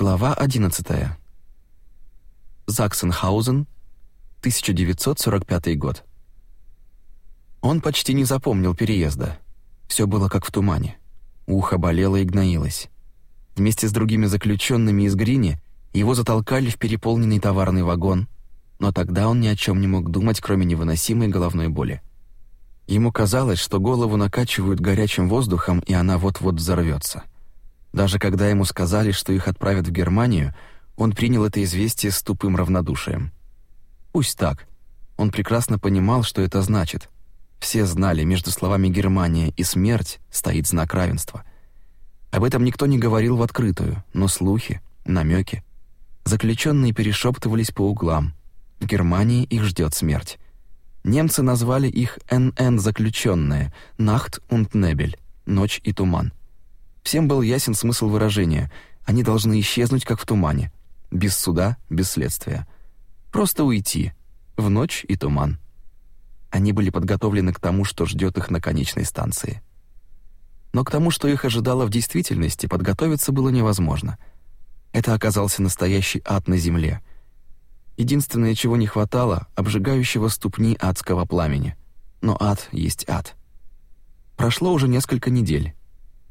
Глава 11. Заксенхаузен, 1945 год. Он почти не запомнил переезда. Все было как в тумане. Ухо болело и гноилось. Вместе с другими заключенными из Грини его затолкали в переполненный товарный вагон, но тогда он ни о чем не мог думать, кроме невыносимой головной боли. Ему казалось, что голову накачивают горячим воздухом, и она вот-вот взорвется. -вот даже когда ему сказали, что их отправят в Германию, он принял это известие с тупым равнодушием. Пусть так. Он прекрасно понимал, что это значит. Все знали, между словами «Германия» и «смерть» стоит знак равенства. Об этом никто не говорил в открытую, но слухи, намеки. Заключенные перешептывались по углам. В Германии их ждет смерть. Немцы назвали их «НН-заключенные» «Нахт und Небель» — «Ночь и туман». Всем был ясен смысл выражения. Они должны исчезнуть, как в тумане. Без суда, без следствия. Просто уйти. В ночь и туман. Они были подготовлены к тому, что ждет их на конечной станции. Но к тому, что их ожидало в действительности, подготовиться было невозможно. Это оказался настоящий ад на земле. Единственное, чего не хватало, обжигающего ступни адского пламени. Но ад есть ад. Прошло уже несколько недель.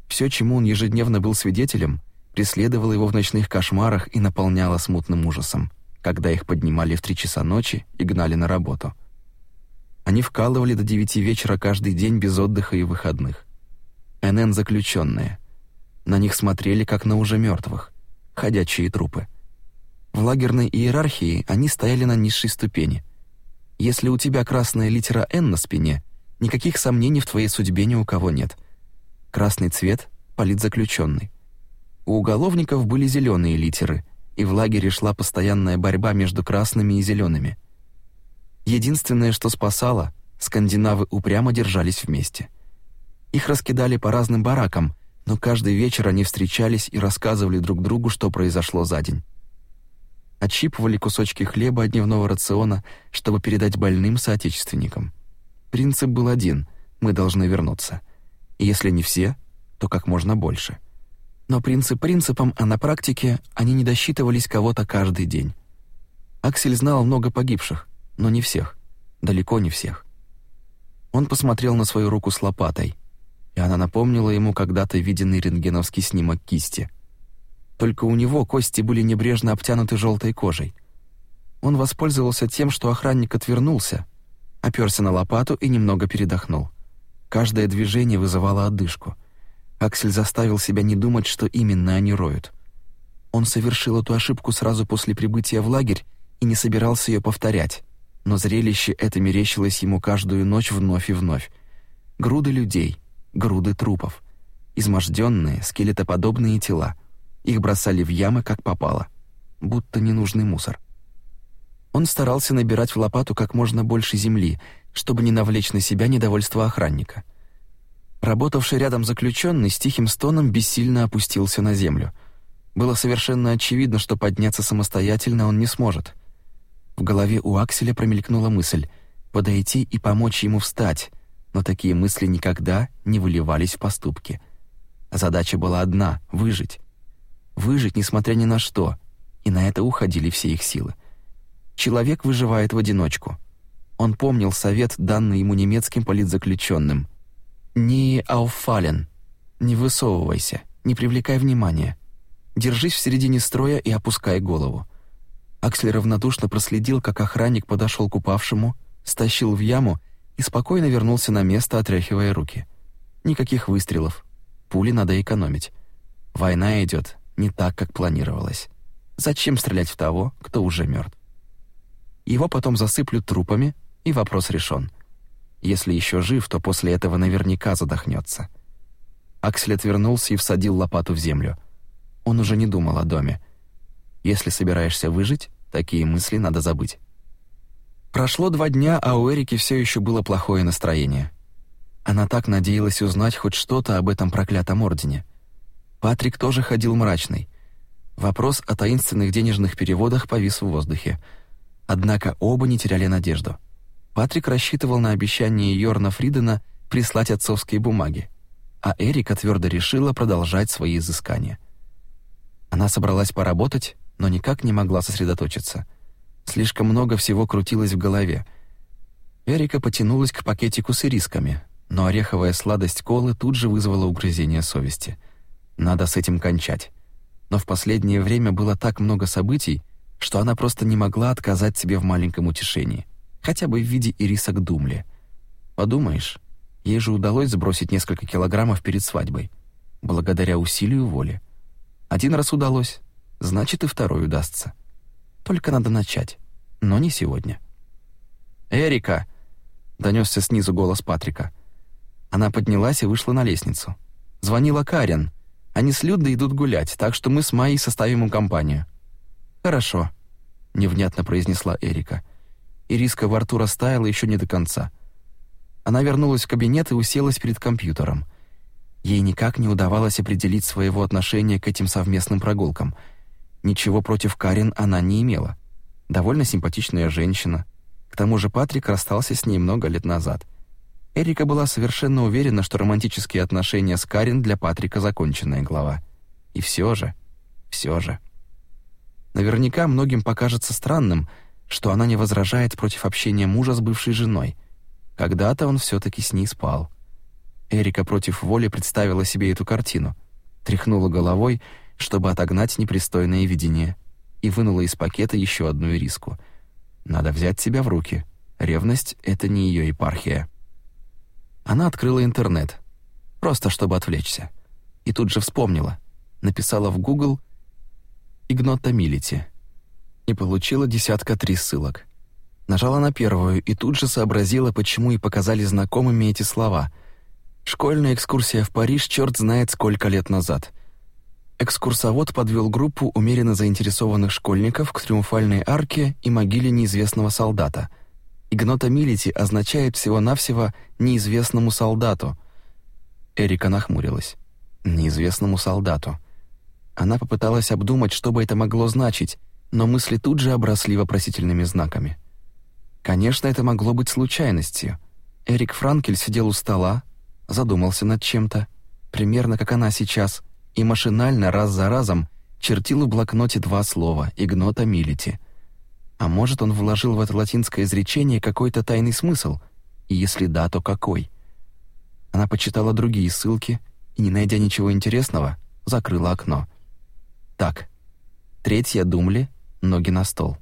Все, чему он ежедневно был свидетелем, преследовало его в ночных кошмарах и наполняло смутным ужасом, когда их поднимали в три часа ночи и гнали на работу. Они вкалывали до девяти вечера каждый день без отдыха и выходных. НН заключенные. На них смотрели, как на уже мертвых, ходячие трупы. В лагерной иерархии они стояли на низшей ступени. Если у тебя красная литера «Н» на спине, никаких сомнений в твоей судьбе ни у кого нет — Красный цвет — политзаключенный. У уголовников были зеленые литеры, и в лагере шла постоянная борьба между красными и зелеными. Единственное, что спасало, скандинавы упрямо держались вместе. Их раскидали по разным баракам, но каждый вечер они встречались и рассказывали друг другу, что произошло за день. Отщипывали кусочки хлеба от дневного рациона, чтобы передать больным соотечественникам. Принцип был один — мы должны вернуться — если не все, то как можно больше. Но принцип принципом, а на практике они не досчитывались кого-то каждый день. Аксель знал много погибших, но не всех. Далеко не всех. Он посмотрел на свою руку с лопатой, и она напомнила ему когда-то виденный рентгеновский снимок кисти. Только у него кости были небрежно обтянуты желтой кожей. Он воспользовался тем, что охранник отвернулся, оперся на лопату и немного передохнул. Каждое движение вызывало одышку. Аксель заставил себя не думать, что именно они роют. Он совершил эту ошибку сразу после прибытия в лагерь и не собирался ее повторять, но зрелище это мерещилось ему каждую ночь вновь и вновь. Груды людей, груды трупов, изможденные, скелетоподобные тела. Их бросали в ямы, как попало, будто ненужный мусор. Он старался набирать в лопату как можно больше земли, чтобы не навлечь на себя недовольство охранника. Работавший рядом заключенный с тихим стоном бессильно опустился на землю. Было совершенно очевидно, что подняться самостоятельно он не сможет. В голове у Акселя промелькнула мысль подойти и помочь ему встать, но такие мысли никогда не выливались в поступки. Задача была одна — выжить. Выжить, несмотря ни на что, и на это уходили все их силы. Человек выживает в одиночку — он помнил совет, данный ему немецким политзаключенным. «Не ауфален» — «не высовывайся, не привлекай внимания, держись в середине строя и опускай голову». Аксель равнодушно проследил, как охранник подошел к упавшему, стащил в яму и спокойно вернулся на место, отряхивая руки. Никаких выстрелов. Пули надо экономить. Война идет не так, как планировалось. Зачем стрелять в того, кто уже мертв? Его потом засыплют трупами, и вопрос решен. Если еще жив, то после этого наверняка задохнется. Аксель отвернулся и всадил лопату в землю. Он уже не думал о доме. Если собираешься выжить, такие мысли надо забыть. Прошло два дня, а у Эрики все еще было плохое настроение. Она так надеялась узнать хоть что-то об этом проклятом ордене. Патрик тоже ходил мрачный. Вопрос о таинственных денежных переводах повис в воздухе. Однако оба не теряли надежду. Патрик рассчитывал на обещание Йорна Фридена прислать отцовские бумаги, а Эрика твердо решила продолжать свои изыскания. Она собралась поработать, но никак не могла сосредоточиться. Слишком много всего крутилось в голове. Эрика потянулась к пакетику с ирисками, но ореховая сладость колы тут же вызвала угрызение совести. Надо с этим кончать. Но в последнее время было так много событий, что она просто не могла отказать себе в маленьком утешении — хотя бы в виде ирисок Думли. Подумаешь, ей же удалось сбросить несколько килограммов перед свадьбой, благодаря усилию воли. Один раз удалось, значит и второй удастся. Только надо начать, но не сегодня. «Эрика!» — донесся снизу голос Патрика. Она поднялась и вышла на лестницу. Звонила Карен. Они с Людой идут гулять, так что мы с Майей составим им компанию. «Хорошо», — невнятно произнесла Эрика ириска во рту растаяла еще не до конца. Она вернулась в кабинет и уселась перед компьютером. Ей никак не удавалось определить своего отношения к этим совместным прогулкам. Ничего против Карен она не имела. Довольно симпатичная женщина. К тому же Патрик расстался с ней много лет назад. Эрика была совершенно уверена, что романтические отношения с Карен для Патрика законченная глава. И все же, все же. Наверняка многим покажется странным — что она не возражает против общения мужа с бывшей женой. Когда-то он все таки с ней спал. Эрика против воли представила себе эту картину, тряхнула головой, чтобы отогнать непристойное видение, и вынула из пакета еще одну риску. Надо взять себя в руки. Ревность это не ее епархия. Она открыла интернет, просто чтобы отвлечься. И тут же вспомнила, написала в Google Игнота Милити и получила десятка три ссылок. Нажала на первую и тут же сообразила, почему и показали знакомыми эти слова. Школьная экскурсия в Париж черт знает сколько лет назад. Экскурсовод подвел группу умеренно заинтересованных школьников к Триумфальной арке и могиле неизвестного солдата. Игнота Милити означает всего-навсего «неизвестному солдату». Эрика нахмурилась. «Неизвестному солдату». Она попыталась обдумать, что бы это могло значить, но мысли тут же обросли вопросительными знаками. Конечно, это могло быть случайностью. Эрик Франкель сидел у стола, задумался над чем-то, примерно как она сейчас, и машинально раз за разом чертил в блокноте два слова «Игнота Милити». А может, он вложил в это латинское изречение какой-то тайный смысл? И если да, то какой? Она почитала другие ссылки и, не найдя ничего интересного, закрыла окно. Так, третья Думли ноги на стол.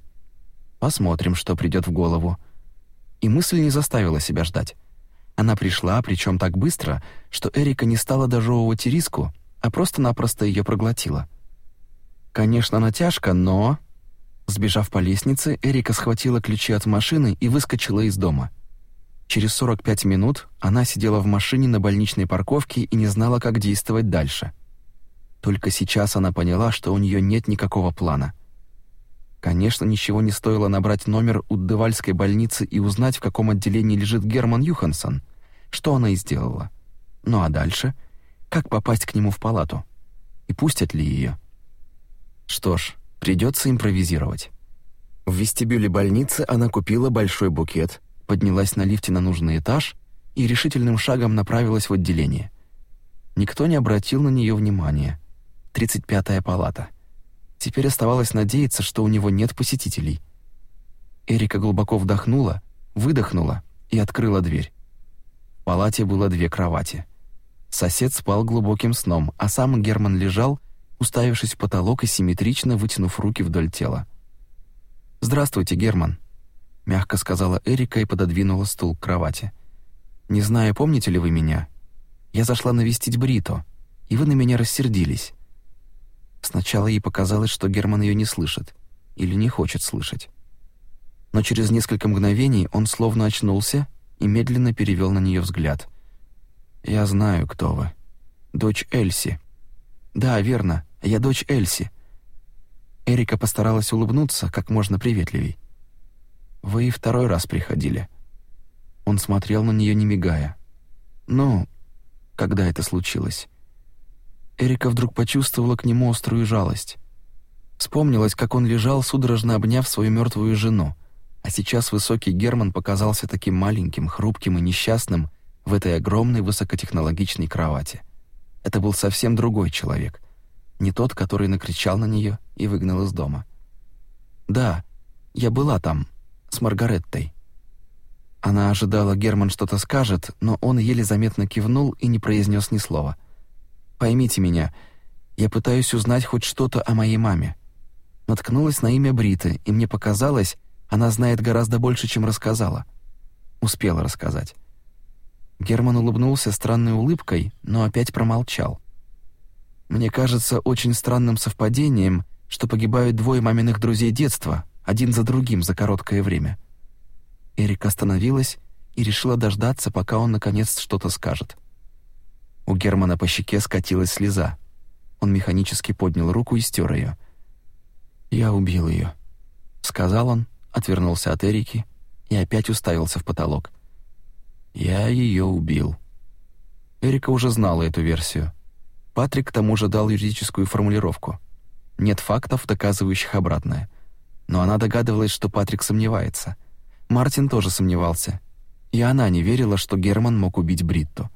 Посмотрим, что придет в голову. И мысль не заставила себя ждать. Она пришла, причем так быстро, что Эрика не стала дожевывать риску, а просто-напросто ее проглотила. Конечно, натяжка, но... Сбежав по лестнице, Эрика схватила ключи от машины и выскочила из дома. Через 45 минут она сидела в машине на больничной парковке и не знала, как действовать дальше. Только сейчас она поняла, что у нее нет никакого плана — Конечно, ничего не стоило набрать номер у Девальской больницы и узнать, в каком отделении лежит Герман Юхансон. Что она и сделала. Ну а дальше? Как попасть к нему в палату? И пустят ли ее? Что ж, придется импровизировать. В вестибюле больницы она купила большой букет, поднялась на лифте на нужный этаж и решительным шагом направилась в отделение. Никто не обратил на нее внимания. 35-я палата. Теперь оставалось надеяться, что у него нет посетителей. Эрика глубоко вдохнула, выдохнула и открыла дверь. В палате было две кровати. Сосед спал глубоким сном, а сам Герман лежал, уставившись в потолок и симметрично вытянув руки вдоль тела. «Здравствуйте, Герман», — мягко сказала Эрика и пододвинула стул к кровати. «Не знаю, помните ли вы меня? Я зашла навестить Брито, и вы на меня рассердились. Сначала ей показалось, что Герман ее не слышит или не хочет слышать. Но через несколько мгновений он словно очнулся и медленно перевел на нее взгляд. «Я знаю, кто вы. Дочь Эльси». «Да, верно, я дочь Эльси». Эрика постаралась улыбнуться как можно приветливей. «Вы и второй раз приходили». Он смотрел на нее, не мигая. «Ну, когда это случилось?» Эрика вдруг почувствовала к нему острую жалость. Вспомнилось, как он лежал, судорожно обняв свою мертвую жену, а сейчас высокий Герман показался таким маленьким, хрупким и несчастным в этой огромной высокотехнологичной кровати. Это был совсем другой человек, не тот, который накричал на нее и выгнал из дома. «Да, я была там, с Маргареттой». Она ожидала, Герман что-то скажет, но он еле заметно кивнул и не произнес ни слова — Поймите меня, я пытаюсь узнать хоть что-то о моей маме. Наткнулась на имя Бриты, и мне показалось, она знает гораздо больше, чем рассказала. Успела рассказать. Герман улыбнулся странной улыбкой, но опять промолчал. Мне кажется очень странным совпадением, что погибают двое маминых друзей детства, один за другим за короткое время. Эрика остановилась и решила дождаться, пока он наконец что-то скажет. У Германа по щеке скатилась слеза. Он механически поднял руку и стер ее. «Я убил ее», — сказал он, отвернулся от Эрики и опять уставился в потолок. «Я ее убил». Эрика уже знала эту версию. Патрик к тому же дал юридическую формулировку. Нет фактов, доказывающих обратное. Но она догадывалась, что Патрик сомневается. Мартин тоже сомневался. И она не верила, что Герман мог убить Бритту.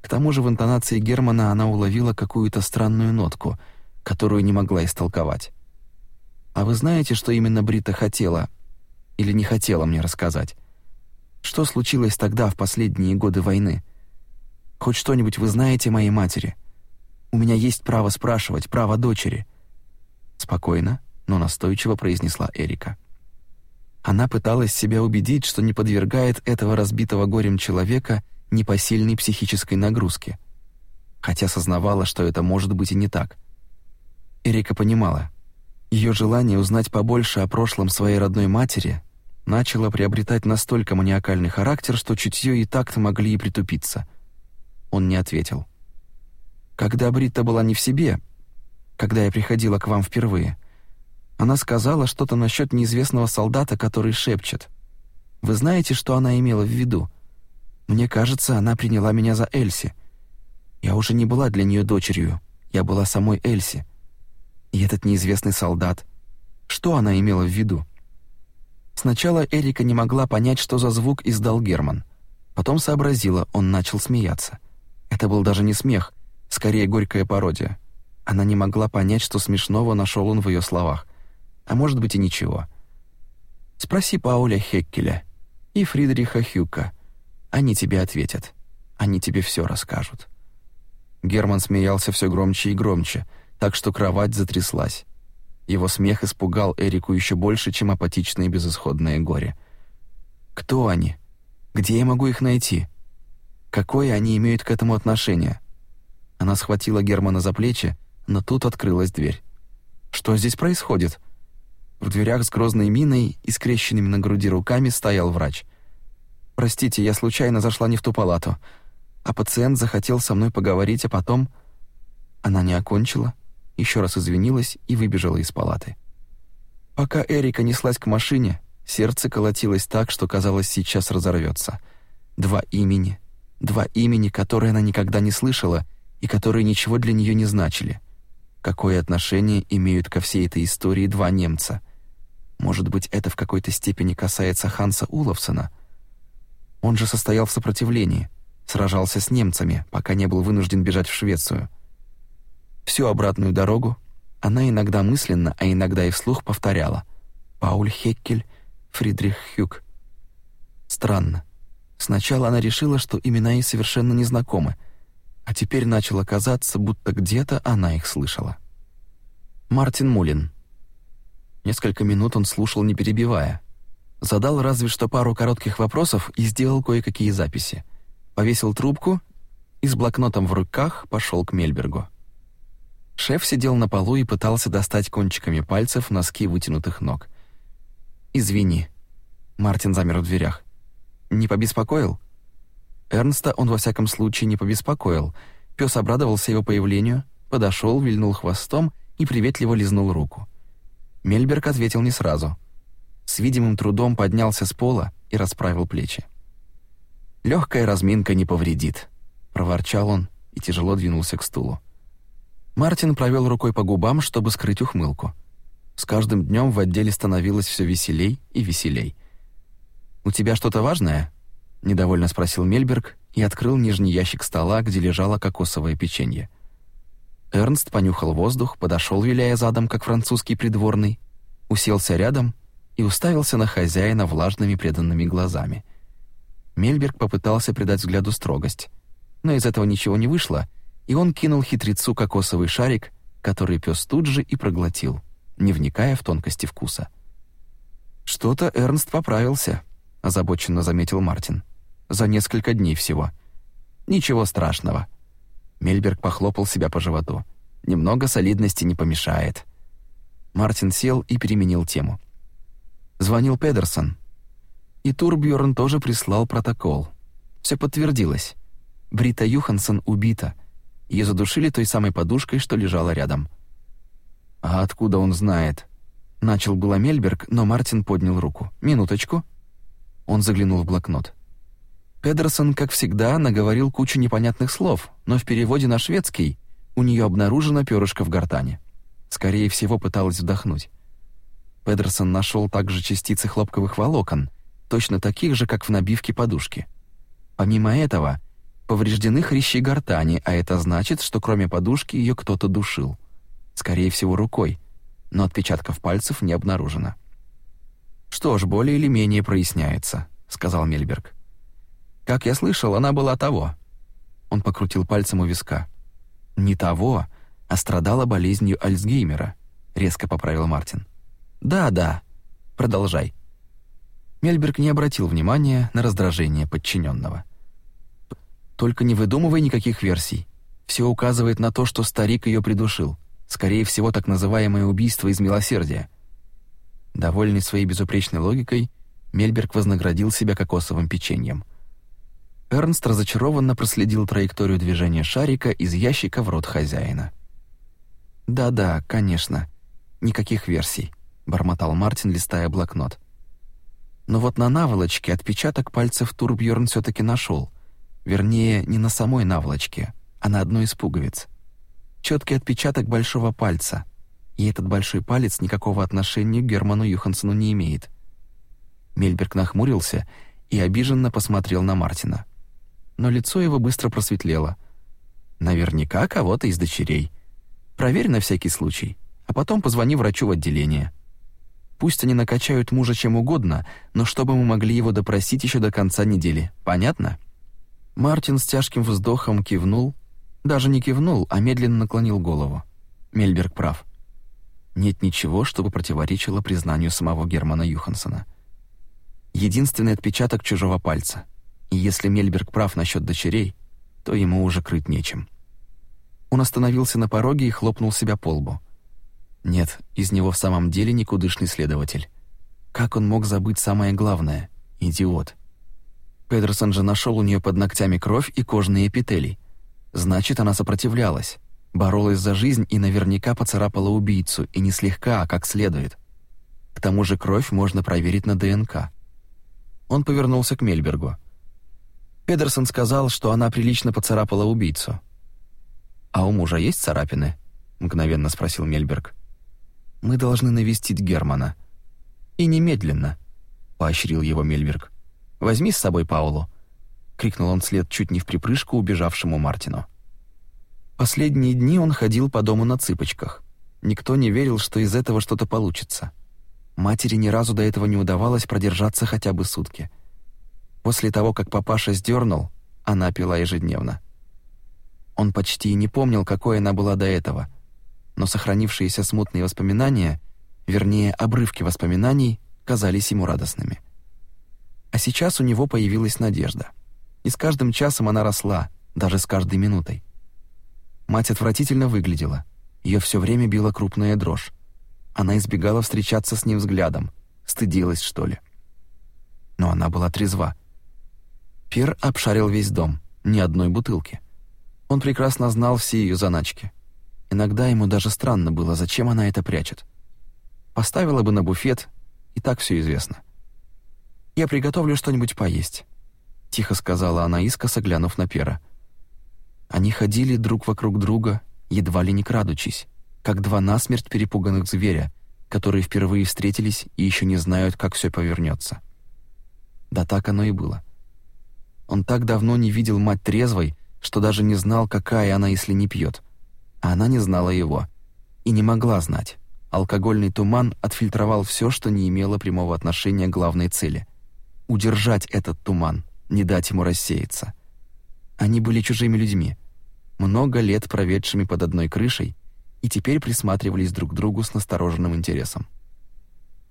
К тому же в интонации Германа она уловила какую-то странную нотку, которую не могла истолковать. «А вы знаете, что именно Брита хотела или не хотела мне рассказать? Что случилось тогда, в последние годы войны? Хоть что-нибудь вы знаете моей матери? У меня есть право спрашивать, право дочери». Спокойно, но настойчиво произнесла Эрика. Она пыталась себя убедить, что не подвергает этого разбитого горем человека непосильной психической нагрузки, хотя сознавала, что это может быть и не так. Эрика понимала, ее желание узнать побольше о прошлом своей родной матери начало приобретать настолько маниакальный характер, что чутье и так-то могли и притупиться. Он не ответил. «Когда Бритта была не в себе, когда я приходила к вам впервые, она сказала что-то насчет неизвестного солдата, который шепчет. Вы знаете, что она имела в виду?» Мне кажется, она приняла меня за Эльси. Я уже не была для нее дочерью, я была самой Эльси. И этот неизвестный солдат. Что она имела в виду? Сначала Эрика не могла понять, что за звук издал Герман. Потом сообразила, он начал смеяться. Это был даже не смех, скорее горькая пародия. Она не могла понять, что смешного нашел он в ее словах. А может быть и ничего. Спроси Пауля Хеккеля и Фридриха Хюка — они тебе ответят. Они тебе все расскажут». Герман смеялся все громче и громче, так что кровать затряслась. Его смех испугал Эрику еще больше, чем апатичное и безысходное горе. «Кто они? Где я могу их найти? Какое они имеют к этому отношение?» Она схватила Германа за плечи, но тут открылась дверь. «Что здесь происходит?» В дверях с грозной миной и скрещенными на груди руками стоял врач. Простите, я случайно зашла не в ту палату. А пациент захотел со мной поговорить, а потом она не окончила, еще раз извинилась и выбежала из палаты. Пока Эрика неслась к машине, сердце колотилось так, что казалось, сейчас разорвется. Два имени, два имени, которые она никогда не слышала и которые ничего для нее не значили. Какое отношение имеют ко всей этой истории два немца? Может быть, это в какой-то степени касается Ханса Уловсона? Он же состоял в сопротивлении, сражался с немцами, пока не был вынужден бежать в Швецию. Всю обратную дорогу она иногда мысленно, а иногда и вслух повторяла «Пауль Хеккель, Фридрих Хюк». Странно. Сначала она решила, что имена ей совершенно незнакомы, а теперь начало казаться, будто где-то она их слышала. Мартин Мулин. Несколько минут он слушал, не перебивая, Задал разве что пару коротких вопросов и сделал кое-какие записи. Повесил трубку и с блокнотом в руках пошел к Мельбергу. Шеф сидел на полу и пытался достать кончиками пальцев носки вытянутых ног. «Извини». Мартин замер у дверях. «Не побеспокоил?» Эрнста он во всяком случае не побеспокоил. Пёс обрадовался его появлению, подошел, вильнул хвостом и приветливо лизнул руку. Мельберг ответил не сразу с видимым трудом поднялся с пола и расправил плечи. Легкая разминка не повредит», — проворчал он и тяжело двинулся к стулу. Мартин провел рукой по губам, чтобы скрыть ухмылку. С каждым днем в отделе становилось все веселей и веселей. «У тебя что-то важное?» — недовольно спросил Мельберг и открыл нижний ящик стола, где лежало кокосовое печенье. Эрнст понюхал воздух, подошел, виляя задом, как французский придворный, уселся рядом и уставился на хозяина влажными преданными глазами. Мельберг попытался придать взгляду строгость, но из этого ничего не вышло, и он кинул хитрецу кокосовый шарик, который пес тут же и проглотил, не вникая в тонкости вкуса. «Что-то Эрнст поправился», — озабоченно заметил Мартин. «За несколько дней всего». «Ничего страшного». Мельберг похлопал себя по животу. «Немного солидности не помешает». Мартин сел и переменил тему. Звонил Педерсон. И Турбьорн тоже прислал протокол. Все подтвердилось. Брита Юхансон убита. Ее задушили той самой подушкой, что лежала рядом. А откуда он знает? Начал было Мельберг, но Мартин поднял руку. Минуточку. Он заглянул в блокнот. Педерсон, как всегда, наговорил кучу непонятных слов, но в переводе на шведский у нее обнаружено перышко в гортане. Скорее всего, пыталась вдохнуть. Педерсон нашел также частицы хлопковых волокон, точно таких же, как в набивке подушки. Помимо этого, повреждены хрящи гортани, а это значит, что кроме подушки ее кто-то душил. Скорее всего, рукой, но отпечатков пальцев не обнаружено. «Что ж, более или менее проясняется», — сказал Мельберг. «Как я слышал, она была того». Он покрутил пальцем у виска. «Не того, а страдала болезнью Альцгеймера», — резко поправил Мартин. Да-да. Продолжай. Мельберг не обратил внимания на раздражение подчиненного. Только не выдумывай никаких версий. Все указывает на то, что старик ее придушил. Скорее всего, так называемое убийство из милосердия. Довольный своей безупречной логикой, Мельберг вознаградил себя кокосовым печеньем. Эрнст разочарованно проследил траекторию движения шарика из ящика в рот хозяина. «Да-да, конечно. Никаких версий бормотал Мартин, листая блокнот. Но вот на наволочке отпечаток пальцев Турбьерн все таки нашел. Вернее, не на самой наволочке, а на одной из пуговиц. Четкий отпечаток большого пальца. И этот большой палец никакого отношения к Герману Юхансону не имеет. Мельберг нахмурился и обиженно посмотрел на Мартина. Но лицо его быстро просветлело. Наверняка кого-то из дочерей. Проверь на всякий случай, а потом позвони врачу в отделение. Пусть они накачают мужа чем угодно, но чтобы мы могли его допросить еще до конца недели. Понятно? Мартин с тяжким вздохом кивнул, даже не кивнул, а медленно наклонил голову. Мельберг прав. Нет ничего, чтобы противоречило признанию самого Германа Юхансона. Единственный отпечаток чужого пальца. И если Мельберг прав насчет дочерей, то ему уже крыть нечем. Он остановился на пороге и хлопнул себя по лбу. Нет, из него в самом деле никудышный следователь. Как он мог забыть самое главное? Идиот. Педерсон же нашел у нее под ногтями кровь и кожные эпители. Значит, она сопротивлялась, боролась за жизнь и наверняка поцарапала убийцу, и не слегка, а как следует. К тому же кровь можно проверить на ДНК. Он повернулся к Мельбергу. Педерсон сказал, что она прилично поцарапала убийцу. «А у мужа есть царапины?» — мгновенно спросил Мельберг. Мы должны навестить Германа. И немедленно, поощрил его Мельберг. Возьми с собой Паулу, крикнул он вслед чуть не в припрыжку убежавшему Мартину. Последние дни он ходил по дому на цыпочках. Никто не верил, что из этого что-то получится. Матери ни разу до этого не удавалось продержаться хотя бы сутки. После того, как папаша сдернул, она пила ежедневно. Он почти и не помнил, какой она была до этого — но сохранившиеся смутные воспоминания, вернее, обрывки воспоминаний, казались ему радостными. А сейчас у него появилась надежда. И с каждым часом она росла, даже с каждой минутой. Мать отвратительно выглядела. Ее все время била крупная дрожь. Она избегала встречаться с ним взглядом, стыдилась, что ли. Но она была трезва. Пир обшарил весь дом, ни одной бутылки. Он прекрасно знал все ее заначки — Иногда ему даже странно было, зачем она это прячет. Поставила бы на буфет, и так все известно. «Я приготовлю что-нибудь поесть», — тихо сказала она искоса, глянув на Пера. Они ходили друг вокруг друга, едва ли не крадучись, как два насмерть перепуганных зверя, которые впервые встретились и еще не знают, как все повернется. Да так оно и было. Он так давно не видел мать трезвой, что даже не знал, какая она, если не пьет — она не знала его. И не могла знать. Алкогольный туман отфильтровал все, что не имело прямого отношения к главной цели. Удержать этот туман, не дать ему рассеяться. Они были чужими людьми, много лет проведшими под одной крышей, и теперь присматривались друг к другу с настороженным интересом.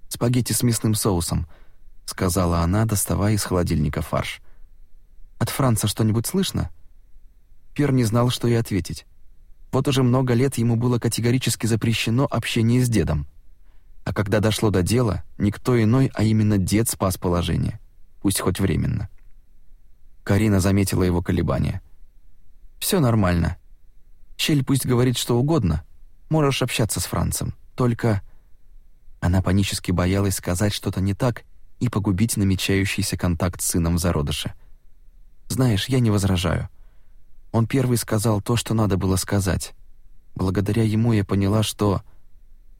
«Спагетти с мясным соусом», — сказала она, доставая из холодильника фарш. «От Франца что-нибудь слышно?» Пер не знал, что ей ответить. Вот уже много лет ему было категорически запрещено общение с дедом. А когда дошло до дела, никто иной, а именно дед спас положение, пусть хоть временно. Карина заметила его колебания. Все нормально. Чель, пусть говорит что угодно. Можешь общаться с Францем. Только...» Она панически боялась сказать что-то не так и погубить намечающийся контакт с сыном в зародыше. «Знаешь, я не возражаю. Он первый сказал то, что надо было сказать. Благодаря ему я поняла, что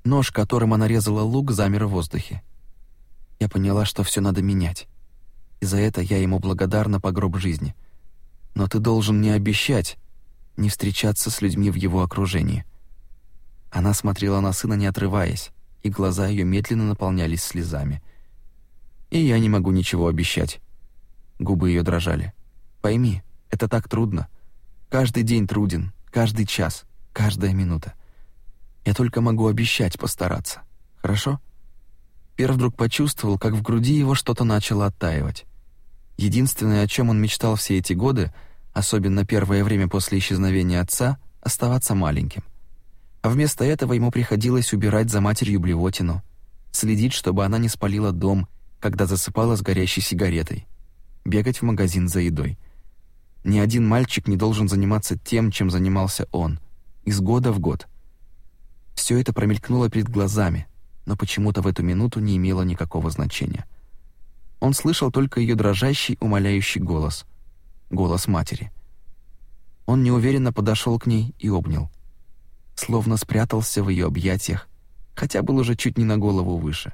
нож, которым она резала лук, замер в воздухе. Я поняла, что все надо менять. И за это я ему благодарна по гроб жизни. Но ты должен не обещать не встречаться с людьми в его окружении. Она смотрела на сына, не отрываясь, и глаза ее медленно наполнялись слезами. И я не могу ничего обещать. Губы ее дрожали. Пойми, это так трудно. Каждый день труден, каждый час, каждая минута. Я только могу обещать постараться. Хорошо?» Пер вдруг почувствовал, как в груди его что-то начало оттаивать. Единственное, о чем он мечтал все эти годы, особенно первое время после исчезновения отца, оставаться маленьким. А вместо этого ему приходилось убирать за матерью блевотину, следить, чтобы она не спалила дом, когда засыпала с горящей сигаретой, бегать в магазин за едой — ни один мальчик не должен заниматься тем, чем занимался он, из года в год. Все это промелькнуло перед глазами, но почему-то в эту минуту не имело никакого значения. Он слышал только ее дрожащий, умоляющий голос. Голос матери. Он неуверенно подошел к ней и обнял. Словно спрятался в ее объятиях, хотя был уже чуть не на голову выше.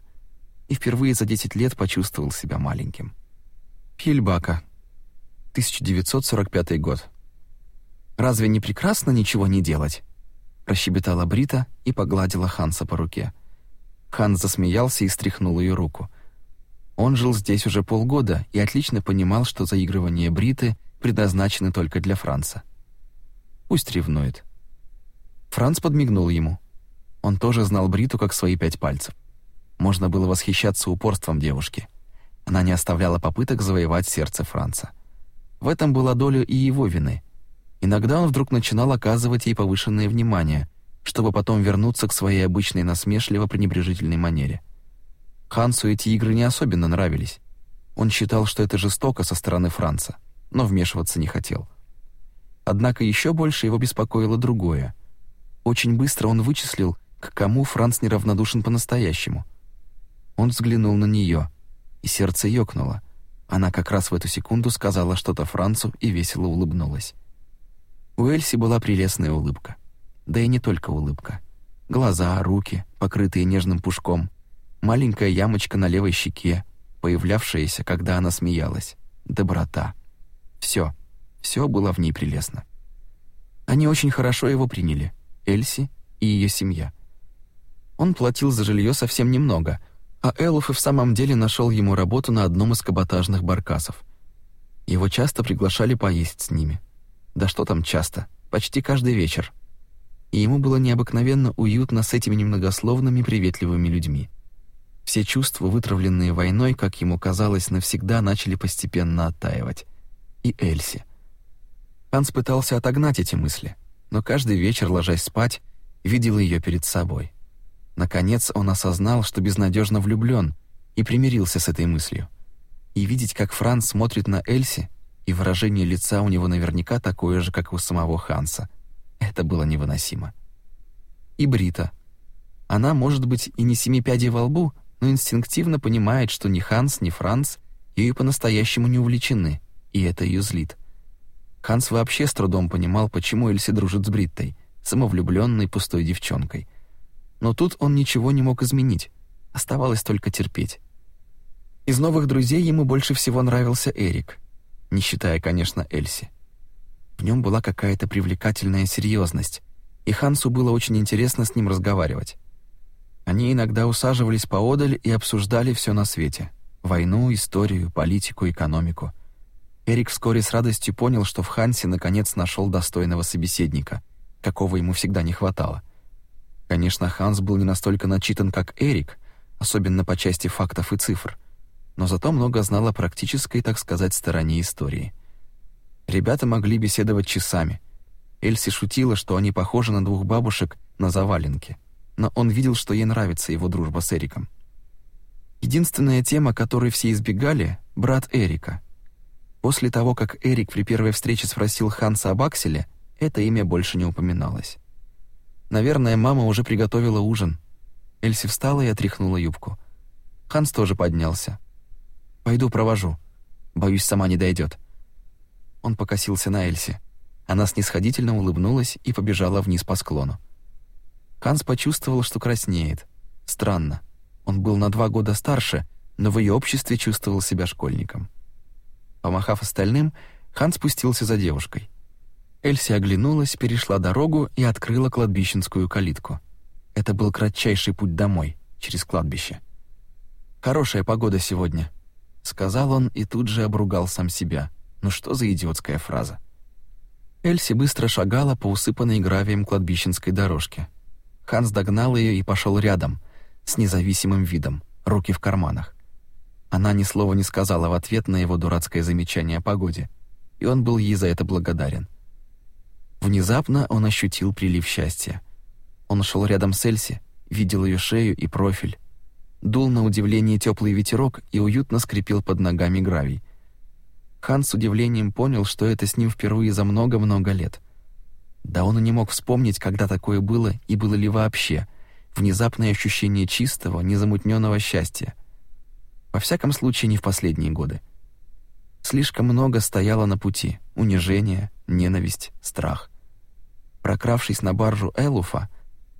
И впервые за 10 лет почувствовал себя маленьким. Пильбака. 1945 год. «Разве не прекрасно ничего не делать?» Прощебетала Брита и погладила Ханса по руке. Ханс засмеялся и стряхнул ее руку. Он жил здесь уже полгода и отлично понимал, что заигрывания Бриты предназначены только для Франца. Пусть ревнует. Франц подмигнул ему. Он тоже знал Бриту как свои пять пальцев. Можно было восхищаться упорством девушки. Она не оставляла попыток завоевать сердце Франца. В этом была доля и его вины. Иногда он вдруг начинал оказывать ей повышенное внимание, чтобы потом вернуться к своей обычной насмешливо-пренебрежительной манере. Хансу эти игры не особенно нравились. Он считал, что это жестоко со стороны Франца, но вмешиваться не хотел. Однако еще больше его беспокоило другое. Очень быстро он вычислил, к кому Франц неравнодушен по-настоящему. Он взглянул на нее, и сердце ёкнуло. Она как раз в эту секунду сказала что-то Францу и весело улыбнулась. У Эльси была прелестная улыбка. Да и не только улыбка. Глаза, руки, покрытые нежным пушком, маленькая ямочка на левой щеке, появлявшаяся, когда она смеялась, доброта. Все, все было в ней прелестно. Они очень хорошо его приняли, Эльси и ее семья. Он платил за жилье совсем немного — а Элов и в самом деле нашел ему работу на одном из каботажных баркасов. Его часто приглашали поесть с ними. Да что там часто, почти каждый вечер. И ему было необыкновенно уютно с этими немногословными приветливыми людьми. Все чувства, вытравленные войной, как ему казалось, навсегда начали постепенно оттаивать. И Эльси. Ханс пытался отогнать эти мысли, но каждый вечер, ложась спать, видел ее перед собой. Наконец он осознал, что безнадежно влюблен, и примирился с этой мыслью. И видеть, как Франц смотрит на Эльси, и выражение лица у него наверняка такое же, как у самого Ханса. Это было невыносимо. И Брита. Она, может быть, и не семи пядей во лбу, но инстинктивно понимает, что ни Ханс, ни Франц ею по-настоящему не увлечены, и это ее злит. Ханс вообще с трудом понимал, почему Эльси дружит с Бриттой, самовлюбленной пустой девчонкой — но тут он ничего не мог изменить. Оставалось только терпеть. Из новых друзей ему больше всего нравился Эрик, не считая, конечно, Эльси. В нем была какая-то привлекательная серьезность, и Хансу было очень интересно с ним разговаривать. Они иногда усаживались поодаль и обсуждали все на свете — войну, историю, политику, экономику. Эрик вскоре с радостью понял, что в Хансе наконец нашел достойного собеседника, какого ему всегда не хватало — Конечно, Ханс был не настолько начитан, как Эрик, особенно по части фактов и цифр, но зато много знал о практической, так сказать, стороне истории. Ребята могли беседовать часами. Эльси шутила, что они похожи на двух бабушек на заваленке, но он видел, что ей нравится его дружба с Эриком. Единственная тема, которой все избегали — брат Эрика. После того, как Эрик при первой встрече спросил Ханса об Акселе, это имя больше не упоминалось. Наверное, мама уже приготовила ужин. Эльси встала и отряхнула юбку. Ханс тоже поднялся. Пойду провожу. Боюсь, сама не дойдет. Он покосился на Эльси. Она снисходительно улыбнулась и побежала вниз по склону. Ханс почувствовал, что краснеет. Странно. Он был на два года старше, но в ее обществе чувствовал себя школьником. Помахав остальным, Ханс спустился за девушкой. Эльси оглянулась, перешла дорогу и открыла кладбищенскую калитку. Это был кратчайший путь домой, через кладбище. «Хорошая погода сегодня», — сказал он и тут же обругал сам себя. «Ну что за идиотская фраза?» Эльси быстро шагала по усыпанной гравием кладбищенской дорожке. Ханс догнал ее и пошел рядом, с независимым видом, руки в карманах. Она ни слова не сказала в ответ на его дурацкое замечание о погоде, и он был ей за это благодарен. Внезапно он ощутил прилив счастья. Он шел рядом с Эльси, видел ее шею и профиль. Дул на удивление теплый ветерок и уютно скрипел под ногами гравий. Ханс с удивлением понял, что это с ним впервые за много-много лет. Да он и не мог вспомнить, когда такое было и было ли вообще. Внезапное ощущение чистого, незамутненного счастья. Во всяком случае, не в последние годы. Слишком много стояло на пути: унижение, ненависть, страх. Прокравшись на баржу Элуфа,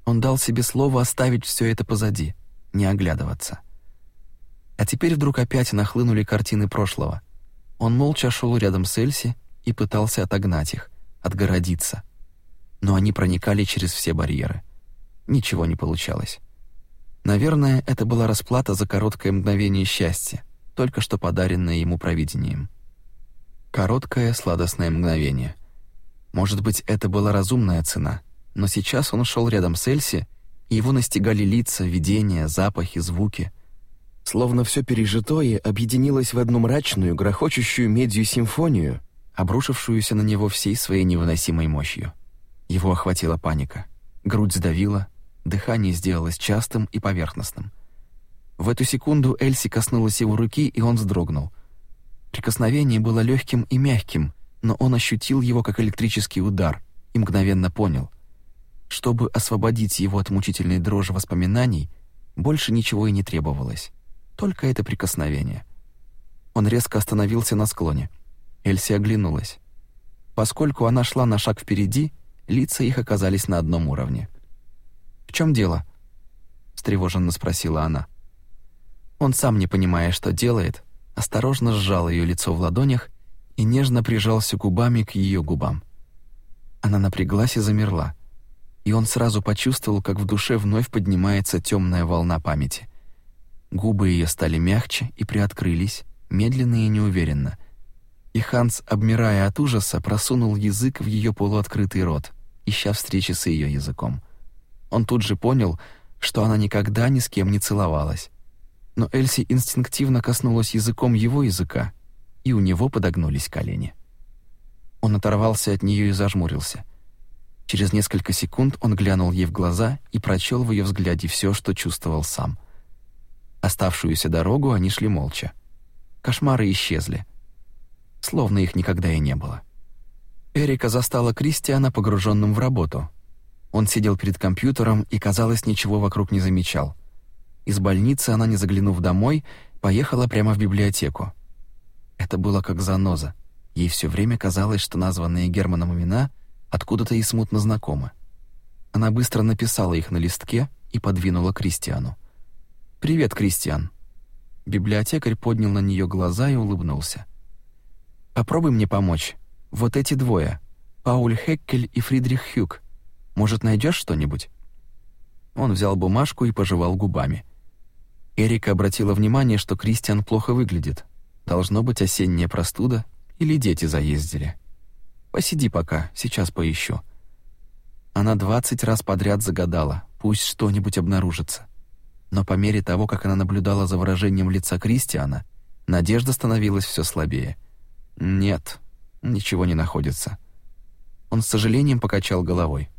он дал себе слово оставить все это позади, не оглядываться. А теперь вдруг опять нахлынули картины прошлого. Он молча шел рядом с Эльси и пытался отогнать их, отгородиться. Но они проникали через все барьеры. Ничего не получалось. Наверное, это была расплата за короткое мгновение счастья, только что подаренное ему провидением. Короткое сладостное мгновение — может быть, это была разумная цена, но сейчас он шел рядом с Эльси, и его настигали лица, видения, запахи, звуки. Словно все пережитое объединилось в одну мрачную, грохочущую медью симфонию, обрушившуюся на него всей своей невыносимой мощью. Его охватила паника. Грудь сдавила, дыхание сделалось частым и поверхностным. В эту секунду Эльси коснулась его руки, и он вздрогнул. Прикосновение было легким и мягким — но он ощутил его как электрический удар и мгновенно понял. Чтобы освободить его от мучительной дрожи воспоминаний, больше ничего и не требовалось. Только это прикосновение. Он резко остановился на склоне. Эльси оглянулась. Поскольку она шла на шаг впереди, лица их оказались на одном уровне. «В чем дело?» — встревоженно спросила она. Он, сам не понимая, что делает, осторожно сжал ее лицо в ладонях и нежно прижался губами к ее губам. Она напряглась и замерла, и он сразу почувствовал, как в душе вновь поднимается темная волна памяти. Губы ее стали мягче и приоткрылись, медленно и неуверенно. И Ханс, обмирая от ужаса, просунул язык в ее полуоткрытый рот, ища встречи с ее языком. Он тут же понял, что она никогда ни с кем не целовалась. Но Эльси инстинктивно коснулась языком его языка и у него подогнулись колени. Он оторвался от нее и зажмурился. Через несколько секунд он глянул ей в глаза и прочел в ее взгляде все, что чувствовал сам. Оставшуюся дорогу они шли молча. Кошмары исчезли, словно их никогда и не было. Эрика застала Кристиана погруженным в работу. Он сидел перед компьютером и, казалось, ничего вокруг не замечал. Из больницы она, не заглянув домой, поехала прямо в библиотеку. Это было как заноза. Ей все время казалось, что названные Германом имена откуда-то и смутно знакомы. Она быстро написала их на листке и подвинула Кристиану. «Привет, Кристиан». Библиотекарь поднял на нее глаза и улыбнулся. «Попробуй мне помочь. Вот эти двое. Пауль Хеккель и Фридрих Хюк. Может, найдешь что-нибудь?» Он взял бумажку и пожевал губами. Эрика обратила внимание, что Кристиан плохо выглядит, Должно быть осенняя простуда или дети заездили. Посиди пока, сейчас поищу. Она двадцать раз подряд загадала, пусть что-нибудь обнаружится. Но по мере того, как она наблюдала за выражением лица Кристиана, надежда становилась все слабее. Нет, ничего не находится. Он с сожалением покачал головой.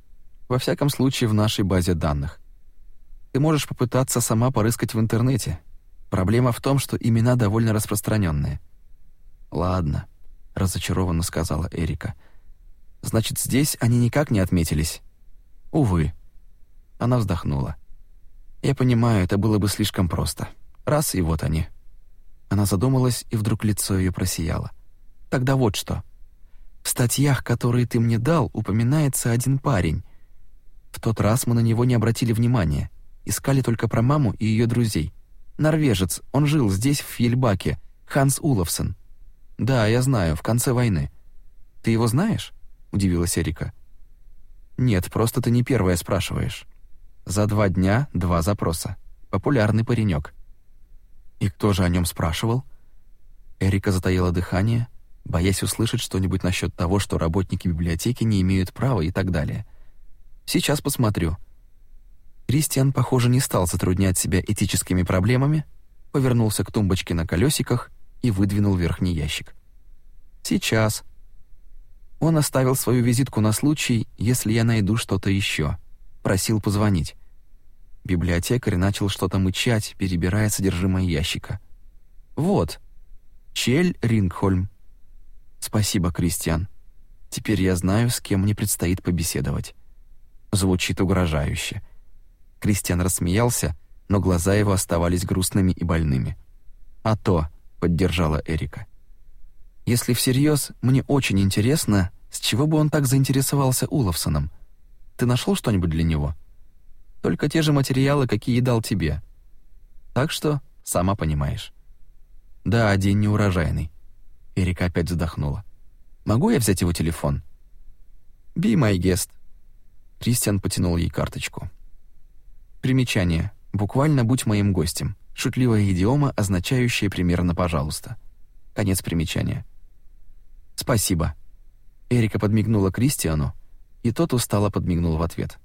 Во всяком случае, в нашей базе данных. Ты можешь попытаться сама порыскать в интернете, Проблема в том, что имена довольно распространенные. Ладно, разочарованно сказала Эрика. Значит, здесь они никак не отметились. Увы. Она вздохнула. Я понимаю, это было бы слишком просто. Раз и вот они. Она задумалась, и вдруг лицо ее просияло. Тогда вот что. В статьях, которые ты мне дал, упоминается один парень. В тот раз мы на него не обратили внимания, искали только про маму и ее друзей. Норвежец, он жил здесь, в Ельбаке, Ханс Уловсон. Да, я знаю, в конце войны. Ты его знаешь? удивилась Эрика. Нет, просто ты не первая спрашиваешь. За два дня два запроса. Популярный паренек. И кто же о нем спрашивал? Эрика затаила дыхание, боясь услышать что-нибудь насчет того, что работники библиотеки не имеют права и так далее. Сейчас посмотрю. Кристиан, похоже, не стал затруднять себя этическими проблемами, повернулся к тумбочке на колесиках и выдвинул верхний ящик. «Сейчас». Он оставил свою визитку на случай, если я найду что-то еще. Просил позвонить. Библиотекарь начал что-то мычать, перебирая содержимое ящика. «Вот. Чель Рингхольм». «Спасибо, Кристиан. Теперь я знаю, с кем мне предстоит побеседовать». Звучит угрожающе. Кристиан рассмеялся, но глаза его оставались грустными и больными. «А то», — поддержала Эрика. «Если всерьез, мне очень интересно, с чего бы он так заинтересовался Уловсоном. Ты нашел что-нибудь для него?» «Только те же материалы, какие дал тебе. Так что, сама понимаешь». «Да, день неурожайный». Эрика опять вздохнула. «Могу я взять его телефон?» «Be my guest». Кристиан потянул ей карточку. Примечание. Буквально «будь моим гостем». Шутливая идиома, означающая примерно «пожалуйста». Конец примечания. «Спасибо». Эрика подмигнула Кристиану, и тот устало подмигнул в ответ.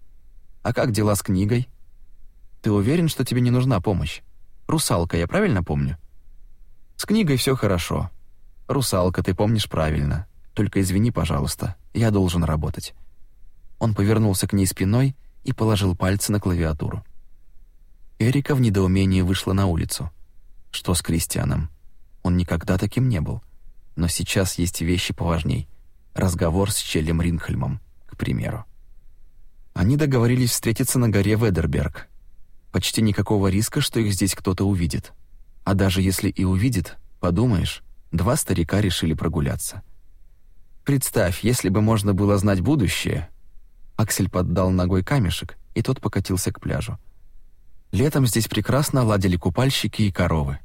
«А как дела с книгой?» «Ты уверен, что тебе не нужна помощь? Русалка, я правильно помню?» «С книгой все хорошо. Русалка, ты помнишь правильно. Только извини, пожалуйста, я должен работать». Он повернулся к ней спиной и положил пальцы на клавиатуру. Эрика в недоумении вышла на улицу. Что с Кристианом? Он никогда таким не был. Но сейчас есть вещи поважней. Разговор с Челем Ринхельмом, к примеру. Они договорились встретиться на горе Ведерберг. Почти никакого риска, что их здесь кто-то увидит. А даже если и увидит, подумаешь, два старика решили прогуляться. Представь, если бы можно было знать будущее. Аксель поддал ногой камешек, и тот покатился к пляжу. Летом здесь прекрасно ладили купальщики и коровы.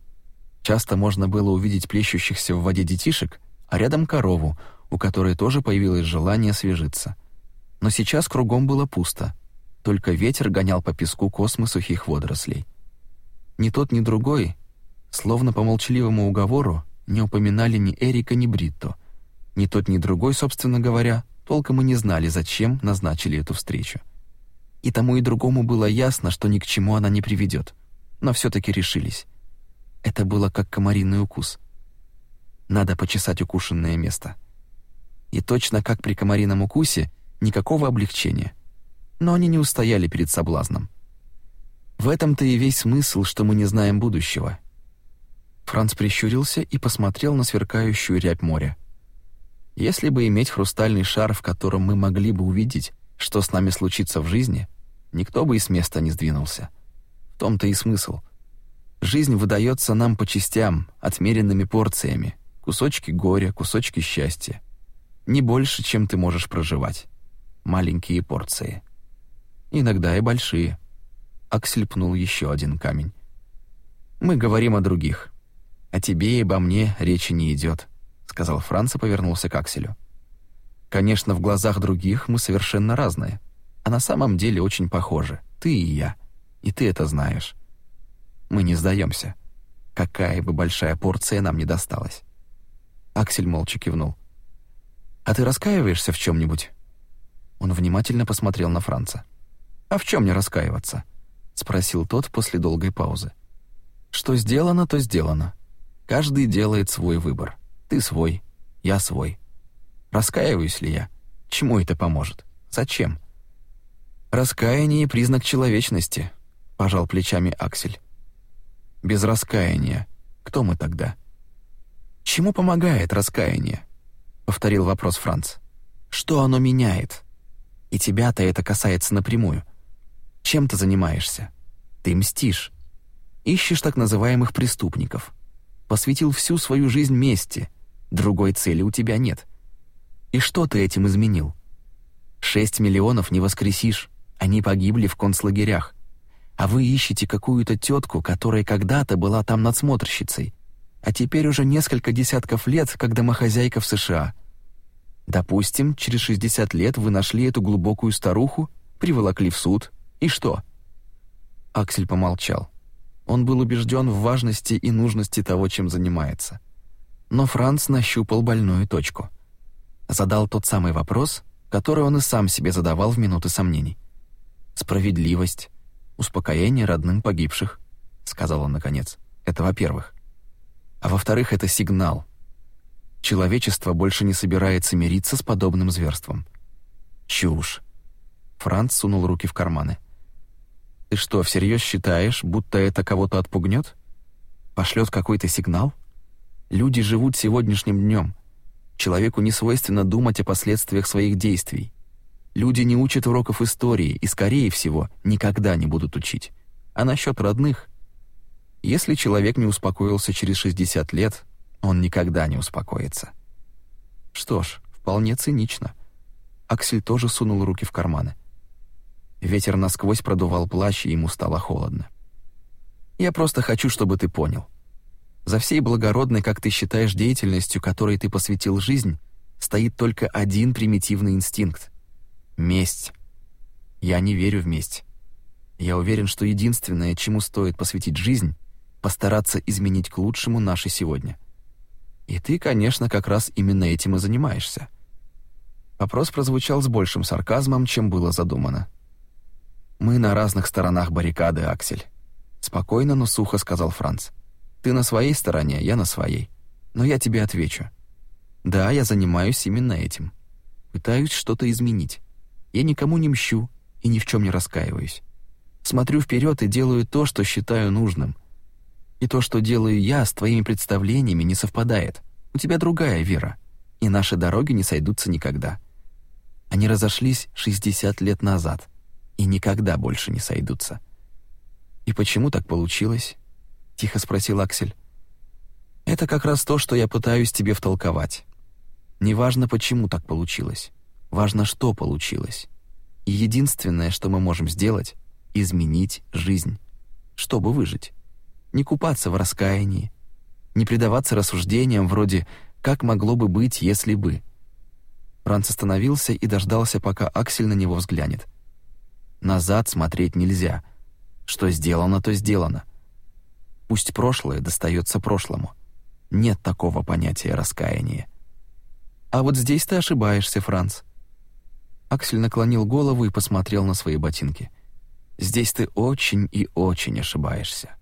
Часто можно было увидеть плещущихся в воде детишек, а рядом корову, у которой тоже появилось желание свежиться. Но сейчас кругом было пусто. Только ветер гонял по песку космы сухих водорослей. Ни тот, ни другой, словно по молчаливому уговору, не упоминали ни Эрика, ни Бритто. Ни тот, ни другой, собственно говоря, толком и не знали, зачем назначили эту встречу и тому и другому было ясно, что ни к чему она не приведет. Но все таки решились. Это было как комариный укус. Надо почесать укушенное место. И точно как при комарином укусе, никакого облегчения. Но они не устояли перед соблазном. В этом-то и весь смысл, что мы не знаем будущего. Франц прищурился и посмотрел на сверкающую рябь моря. Если бы иметь хрустальный шар, в котором мы могли бы увидеть, что с нами случится в жизни, никто бы и с места не сдвинулся. В том-то и смысл. Жизнь выдается нам по частям, отмеренными порциями. Кусочки горя, кусочки счастья. Не больше, чем ты можешь проживать. Маленькие порции. Иногда и большие. Аксель пнул еще один камень. Мы говорим о других. О тебе и обо мне речи не идет, сказал Франц и повернулся к Акселю. Конечно, в глазах других мы совершенно разные а на самом деле очень похожи, ты и я. И ты это знаешь. Мы не сдаемся. Какая бы большая порция нам не досталась. Аксель молча кивнул. А ты раскаиваешься в чем нибудь Он внимательно посмотрел на Франца. А в чем мне раскаиваться? спросил тот после долгой паузы. Что сделано, то сделано. Каждый делает свой выбор. Ты свой, я свой. Раскаиваюсь ли я? Чему это поможет? Зачем? «Раскаяние — признак человечности», — пожал плечами Аксель. «Без раскаяния. Кто мы тогда?» «Чему помогает раскаяние?» — повторил вопрос Франц. «Что оно меняет? И тебя-то это касается напрямую. Чем ты занимаешься? Ты мстишь. Ищешь так называемых преступников. Посвятил всю свою жизнь мести. Другой цели у тебя нет. И что ты этим изменил? Шесть миллионов не воскресишь. Они погибли в концлагерях. А вы ищете какую-то тетку, которая когда-то была там надсмотрщицей, а теперь уже несколько десятков лет как домохозяйка в США. Допустим, через 60 лет вы нашли эту глубокую старуху, приволокли в суд, и что?» Аксель помолчал. Он был убежден в важности и нужности того, чем занимается. Но Франц нащупал больную точку. Задал тот самый вопрос, который он и сам себе задавал в минуты сомнений справедливость, успокоение родным погибших», — сказал он наконец. «Это во-первых. А во-вторых, это сигнал. Человечество больше не собирается мириться с подобным зверством». «Чушь!» Франц сунул руки в карманы. «Ты что, всерьез считаешь, будто это кого-то отпугнет? Пошлет какой-то сигнал? Люди живут сегодняшним днем. Человеку не свойственно думать о последствиях своих действий. Люди не учат уроков истории и, скорее всего, никогда не будут учить. А насчет родных? Если человек не успокоился через 60 лет, он никогда не успокоится. Что ж, вполне цинично. Аксель тоже сунул руки в карманы. Ветер насквозь продувал плащ, и ему стало холодно. «Я просто хочу, чтобы ты понял. За всей благородной, как ты считаешь, деятельностью, которой ты посвятил жизнь, стоит только один примитивный инстинкт — Месть. Я не верю в месть. Я уверен, что единственное, чему стоит посвятить жизнь, постараться изменить к лучшему наше сегодня. И ты, конечно, как раз именно этим и занимаешься. Вопрос прозвучал с большим сарказмом, чем было задумано. Мы на разных сторонах баррикады, Аксель, спокойно, но сухо сказал Франц. Ты на своей стороне, я на своей. Но я тебе отвечу. Да, я занимаюсь именно этим. Пытаюсь что-то изменить. Я никому не мщу и ни в чем не раскаиваюсь. Смотрю вперед и делаю то, что считаю нужным. И то, что делаю я, с твоими представлениями не совпадает. У тебя другая вера, и наши дороги не сойдутся никогда. Они разошлись 60 лет назад и никогда больше не сойдутся. И почему так получилось? тихо спросил Аксель. Это как раз то, что я пытаюсь тебе втолковать. Неважно, почему так получилось. Важно, что получилось. И единственное, что мы можем сделать — изменить жизнь, чтобы выжить. Не купаться в раскаянии, не предаваться рассуждениям вроде «как могло бы быть, если бы?». Франц остановился и дождался, пока Аксель на него взглянет. Назад смотреть нельзя. Что сделано, то сделано. Пусть прошлое достается прошлому. Нет такого понятия раскаяния. А вот здесь ты ошибаешься, Франц. Аксель наклонил голову и посмотрел на свои ботинки. «Здесь ты очень и очень ошибаешься».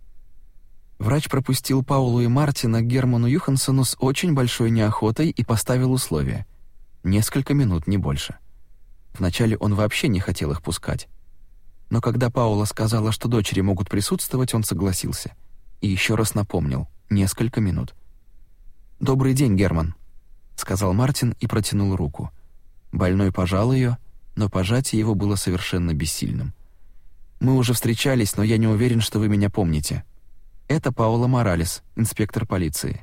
Врач пропустил Паулу и Мартина к Герману Юхансону с очень большой неохотой и поставил условие. Несколько минут, не больше. Вначале он вообще не хотел их пускать. Но когда Паула сказала, что дочери могут присутствовать, он согласился. И еще раз напомнил. Несколько минут. «Добрый день, Герман», — сказал Мартин и протянул руку. «Добрый Больной пожал ее, но пожатие его было совершенно бессильным. Мы уже встречались, но я не уверен, что вы меня помните. Это Паула Моралес, инспектор полиции.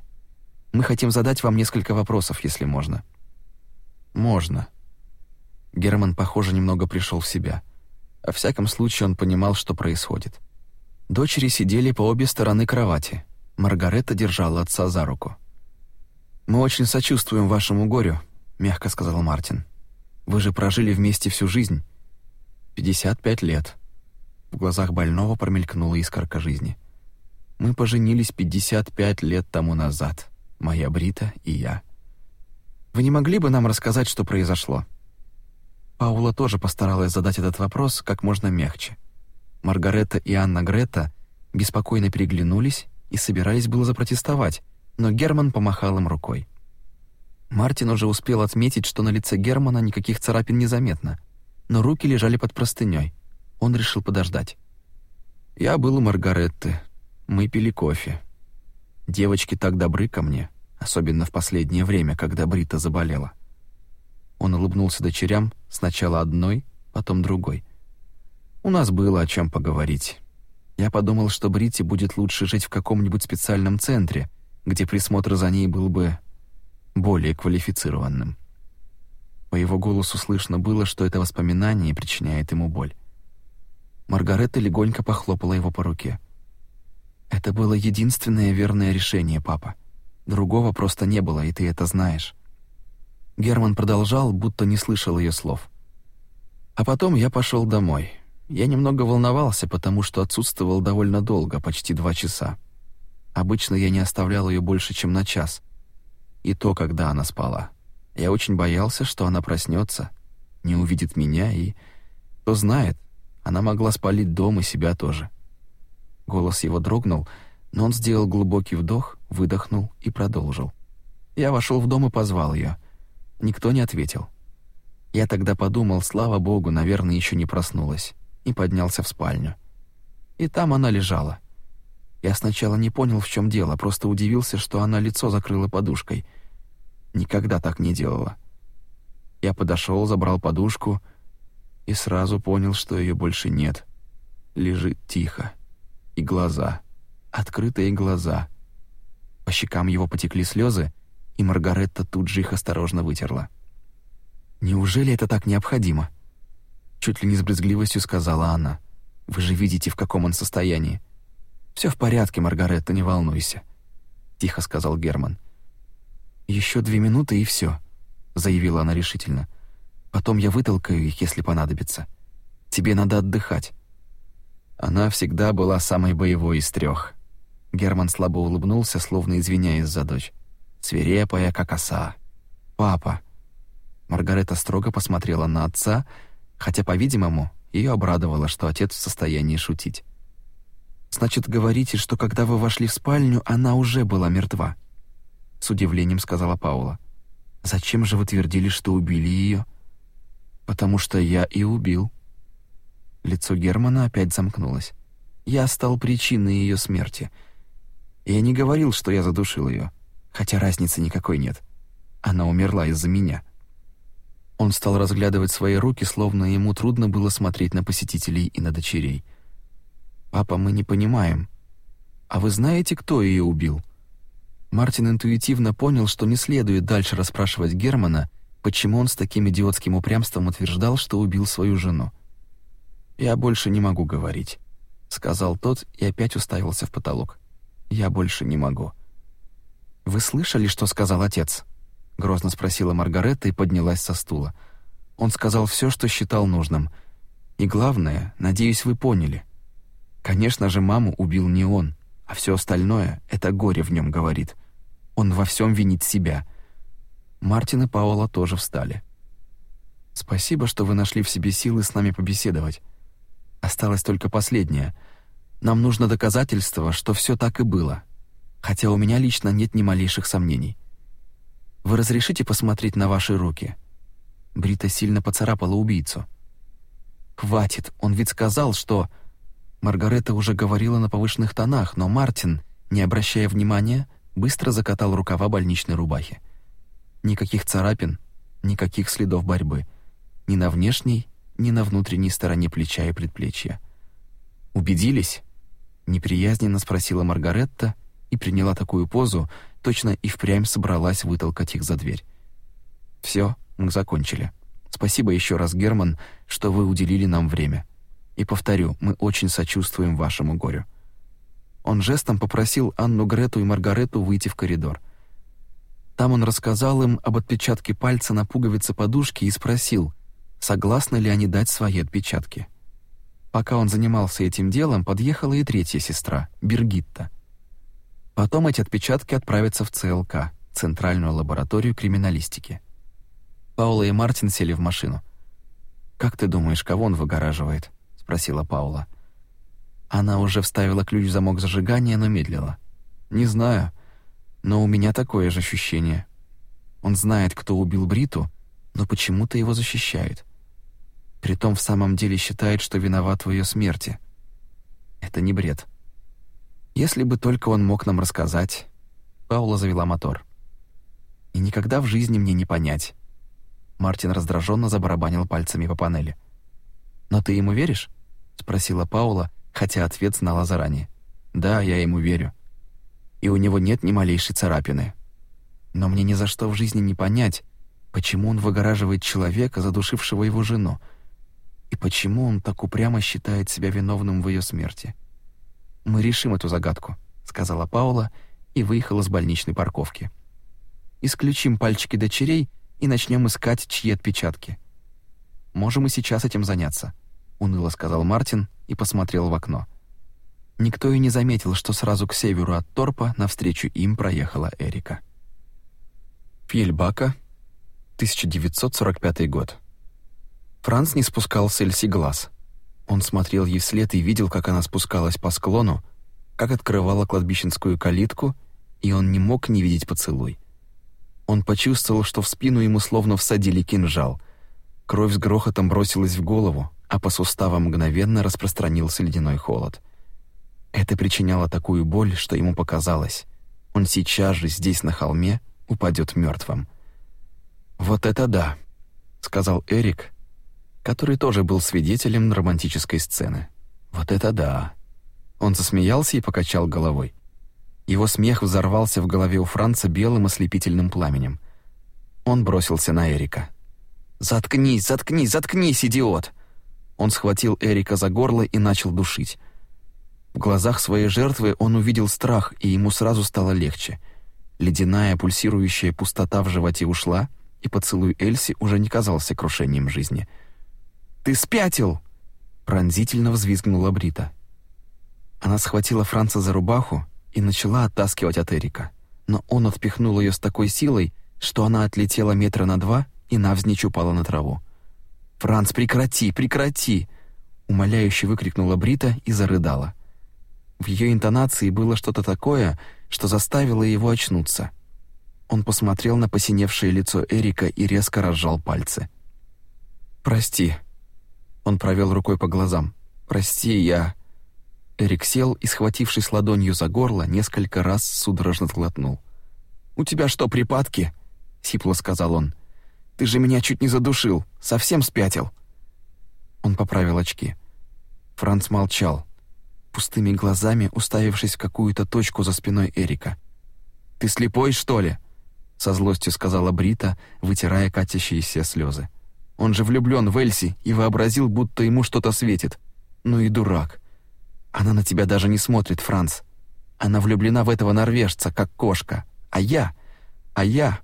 Мы хотим задать вам несколько вопросов, если можно. Можно. Герман, похоже, немного пришел в себя. Во всяком случае, он понимал, что происходит. Дочери сидели по обе стороны кровати. Маргарета держала отца за руку. «Мы очень сочувствуем вашему горю», — мягко сказал Мартин. Вы же прожили вместе всю жизнь. 55 лет. В глазах больного промелькнула искорка жизни. Мы поженились 55 лет тому назад, моя Брита и я. Вы не могли бы нам рассказать, что произошло? Паула тоже постаралась задать этот вопрос как можно мягче. Маргарета и Анна Грета беспокойно переглянулись и собирались было запротестовать, но Герман помахал им рукой. Мартин уже успел отметить, что на лице Германа никаких царапин не заметно, но руки лежали под простыней. Он решил подождать. «Я был у Маргаретты. Мы пили кофе. Девочки так добры ко мне, особенно в последнее время, когда Брита заболела». Он улыбнулся дочерям, сначала одной, потом другой. «У нас было о чем поговорить». Я подумал, что Брите будет лучше жить в каком-нибудь специальном центре, где присмотр за ней был бы более квалифицированным. По его голосу слышно было, что это воспоминание причиняет ему боль. Маргарета легонько похлопала его по руке. «Это было единственное верное решение, папа. Другого просто не было, и ты это знаешь». Герман продолжал, будто не слышал ее слов. «А потом я пошел домой. Я немного волновался, потому что отсутствовал довольно долго, почти два часа. Обычно я не оставлял ее больше, чем на час, и то, когда она спала. Я очень боялся, что она проснется, не увидит меня и... Кто знает, она могла спалить дом и себя тоже. Голос его дрогнул, но он сделал глубокий вдох, выдохнул и продолжил. Я вошел в дом и позвал ее. Никто не ответил. Я тогда подумал, слава богу, наверное, еще не проснулась, и поднялся в спальню. И там она лежала — я сначала не понял, в чем дело, просто удивился, что она лицо закрыла подушкой. Никогда так не делала. Я подошел, забрал подушку и сразу понял, что ее больше нет. Лежит тихо. И глаза. Открытые глаза. По щекам его потекли слезы, и Маргаретта тут же их осторожно вытерла. «Неужели это так необходимо?» Чуть ли не с брезгливостью сказала она. «Вы же видите, в каком он состоянии. Все в порядке, Маргаретта, не волнуйся», — тихо сказал Герман. Еще две минуты и все, заявила она решительно. «Потом я вытолкаю их, если понадобится. Тебе надо отдыхать». Она всегда была самой боевой из трех. Герман слабо улыбнулся, словно извиняясь за дочь. «Свирепая, как оса. Папа». Маргарета строго посмотрела на отца, хотя, по-видимому, ее обрадовало, что отец в состоянии шутить. Значит, говорите, что когда вы вошли в спальню, она уже была мертва, с удивлением сказала Паула. Зачем же вы твердили, что убили ее? Потому что я и убил. Лицо Германа опять замкнулось. Я стал причиной ее смерти. Я не говорил, что я задушил ее, хотя разницы никакой нет. Она умерла из-за меня. Он стал разглядывать свои руки, словно ему трудно было смотреть на посетителей и на дочерей. «Папа, мы не понимаем. А вы знаете, кто ее убил?» Мартин интуитивно понял, что не следует дальше расспрашивать Германа, почему он с таким идиотским упрямством утверждал, что убил свою жену. «Я больше не могу говорить», — сказал тот и опять уставился в потолок. «Я больше не могу». «Вы слышали, что сказал отец?» — грозно спросила Маргарета и поднялась со стула. «Он сказал все, что считал нужным. И главное, надеюсь, вы поняли. Конечно же, маму убил не он, а все остальное это горе в нем говорит. Он во всем винит себя. Мартин и Паула тоже встали. Спасибо, что вы нашли в себе силы с нами побеседовать. Осталось только последнее. Нам нужно доказательство, что все так и было. Хотя у меня лично нет ни малейших сомнений. Вы разрешите посмотреть на ваши руки? Брита сильно поцарапала убийцу. Хватит, он ведь сказал, что Маргарета уже говорила на повышенных тонах, но Мартин, не обращая внимания, быстро закатал рукава больничной рубахи. Никаких царапин, никаких следов борьбы. Ни на внешней, ни на внутренней стороне плеча и предплечья. «Убедились?» — неприязненно спросила Маргаретта и приняла такую позу, точно и впрямь собралась вытолкать их за дверь. «Все, мы закончили. Спасибо еще раз, Герман, что вы уделили нам время». И повторю, мы очень сочувствуем вашему горю». Он жестом попросил Анну Грету и Маргарету выйти в коридор. Там он рассказал им об отпечатке пальца на пуговице подушки и спросил, согласны ли они дать свои отпечатки. Пока он занимался этим делом, подъехала и третья сестра, Бергитта. Потом эти отпечатки отправятся в ЦЛК, Центральную лабораторию криминалистики. Паула и Мартин сели в машину. «Как ты думаешь, кого он выгораживает?» спросила Паула. Она уже вставила ключ в замок зажигания, но медлила. Не знаю, но у меня такое же ощущение. Он знает, кто убил Бриту, но почему-то его защищают. Притом в самом деле считает, что виноват в ее смерти. Это не бред. Если бы только он мог нам рассказать. Паула завела мотор. И никогда в жизни мне не понять. Мартин раздраженно забарабанил пальцами по панели. Но ты ему веришь? спросила Паула, хотя ответ знала заранее. Да, я ему верю. И у него нет ни малейшей царапины. Но мне ни за что в жизни не понять, почему он выгораживает человека, задушившего его жену, и почему он так упрямо считает себя виновным в ее смерти. Мы решим эту загадку, сказала Паула и выехала с больничной парковки. Исключим пальчики дочерей и начнем искать чьи отпечатки. Можем и сейчас этим заняться уныло сказал Мартин и посмотрел в окно. Никто и не заметил, что сразу к северу от Торпа навстречу им проехала Эрика. Фьельбака, 1945 год. Франц не спускал с Эльси глаз. Он смотрел ей вслед и видел, как она спускалась по склону, как открывала кладбищенскую калитку, и он не мог не видеть поцелуй. Он почувствовал, что в спину ему словно всадили кинжал. Кровь с грохотом бросилась в голову, а по суставам мгновенно распространился ледяной холод. Это причиняло такую боль, что ему показалось. Он сейчас же здесь, на холме, упадет мертвым. «Вот это да», — сказал Эрик, который тоже был свидетелем романтической сцены. «Вот это да». Он засмеялся и покачал головой. Его смех взорвался в голове у Франца белым ослепительным пламенем. Он бросился на Эрика. «Заткнись, заткнись, заткнись, идиот!» Он схватил Эрика за горло и начал душить. В глазах своей жертвы он увидел страх, и ему сразу стало легче. Ледяная пульсирующая пустота в животе ушла, и поцелуй Эльси уже не казался крушением жизни. «Ты спятил!» — пронзительно взвизгнула Брита. Она схватила Франца за рубаху и начала оттаскивать от Эрика. Но он отпихнул ее с такой силой, что она отлетела метра на два и навзничь упала на траву. «Франц, прекрати, прекрати!» — умоляюще выкрикнула Брита и зарыдала. В ее интонации было что-то такое, что заставило его очнуться. Он посмотрел на посиневшее лицо Эрика и резко разжал пальцы. «Прости». Он провел рукой по глазам. «Прости, я...» Эрик сел и, схватившись ладонью за горло, несколько раз судорожно сглотнул. «У тебя что, припадки?» — сипло сказал он. Ты же меня чуть не задушил, совсем спятил. Он поправил очки. Франц молчал, пустыми глазами уставившись в какую-то точку за спиной Эрика. Ты слепой, что ли? со злостью сказала Брита, вытирая катящиеся слезы. Он же влюблён в Эльси и вообразил, будто ему что-то светит. Ну и дурак. Она на тебя даже не смотрит, Франц. Она влюблена в этого норвежца, как кошка. А я? А я?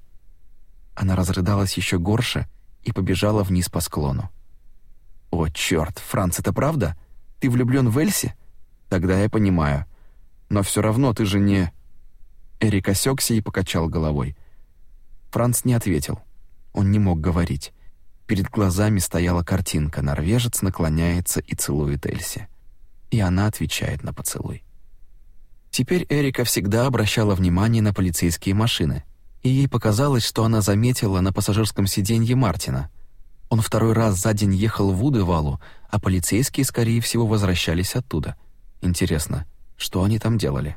Она разрыдалась еще горше и побежала вниз по склону. «О, черт, Франц, это правда? Ты влюблен в Эльси? Тогда я понимаю. Но все равно ты же не...» Эрик осекся и покачал головой. Франц не ответил. Он не мог говорить. Перед глазами стояла картинка. Норвежец наклоняется и целует Эльси. И она отвечает на поцелуй. Теперь Эрика всегда обращала внимание на полицейские машины — и ей показалось, что она заметила на пассажирском сиденье Мартина. Он второй раз за день ехал в Удывалу, а полицейские, скорее всего, возвращались оттуда. Интересно, что они там делали?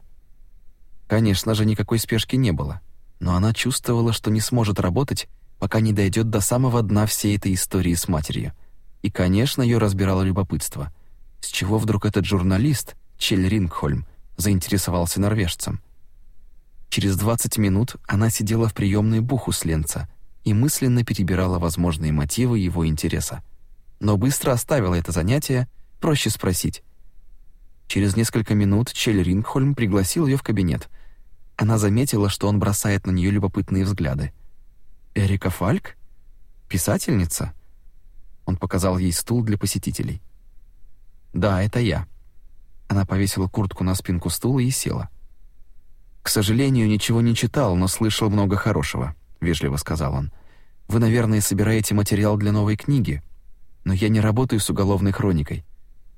Конечно же, никакой спешки не было, но она чувствовала, что не сможет работать, пока не дойдет до самого дна всей этой истории с матерью. И, конечно, ее разбирало любопытство. С чего вдруг этот журналист, Чель Рингхольм, заинтересовался норвежцем? Через 20 минут она сидела в приемной Бухусленца и мысленно перебирала возможные мотивы его интереса. Но быстро оставила это занятие, проще спросить. Через несколько минут Чель Рингхольм пригласил ее в кабинет. Она заметила, что он бросает на нее любопытные взгляды. «Эрика Фальк? Писательница?» Он показал ей стул для посетителей. «Да, это я». Она повесила куртку на спинку стула и села. «Да». «К сожалению, ничего не читал, но слышал много хорошего», — вежливо сказал он. «Вы, наверное, собираете материал для новой книги, но я не работаю с уголовной хроникой,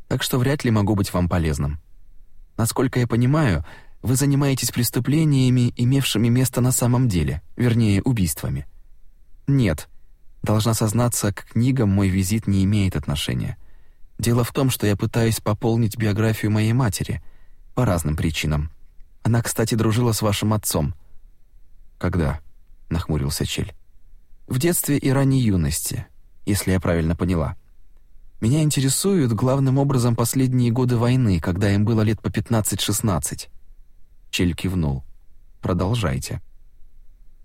так что вряд ли могу быть вам полезным. Насколько я понимаю, вы занимаетесь преступлениями, имевшими место на самом деле, вернее, убийствами». «Нет», Должна сознаться, к книгам мой визит не имеет отношения. Дело в том, что я пытаюсь пополнить биографию моей матери по разным причинам. Она, кстати, дружила с вашим отцом». «Когда?» — нахмурился Чель. «В детстве и ранней юности, если я правильно поняла. Меня интересуют главным образом последние годы войны, когда им было лет по 15-16». Чель кивнул. «Продолжайте».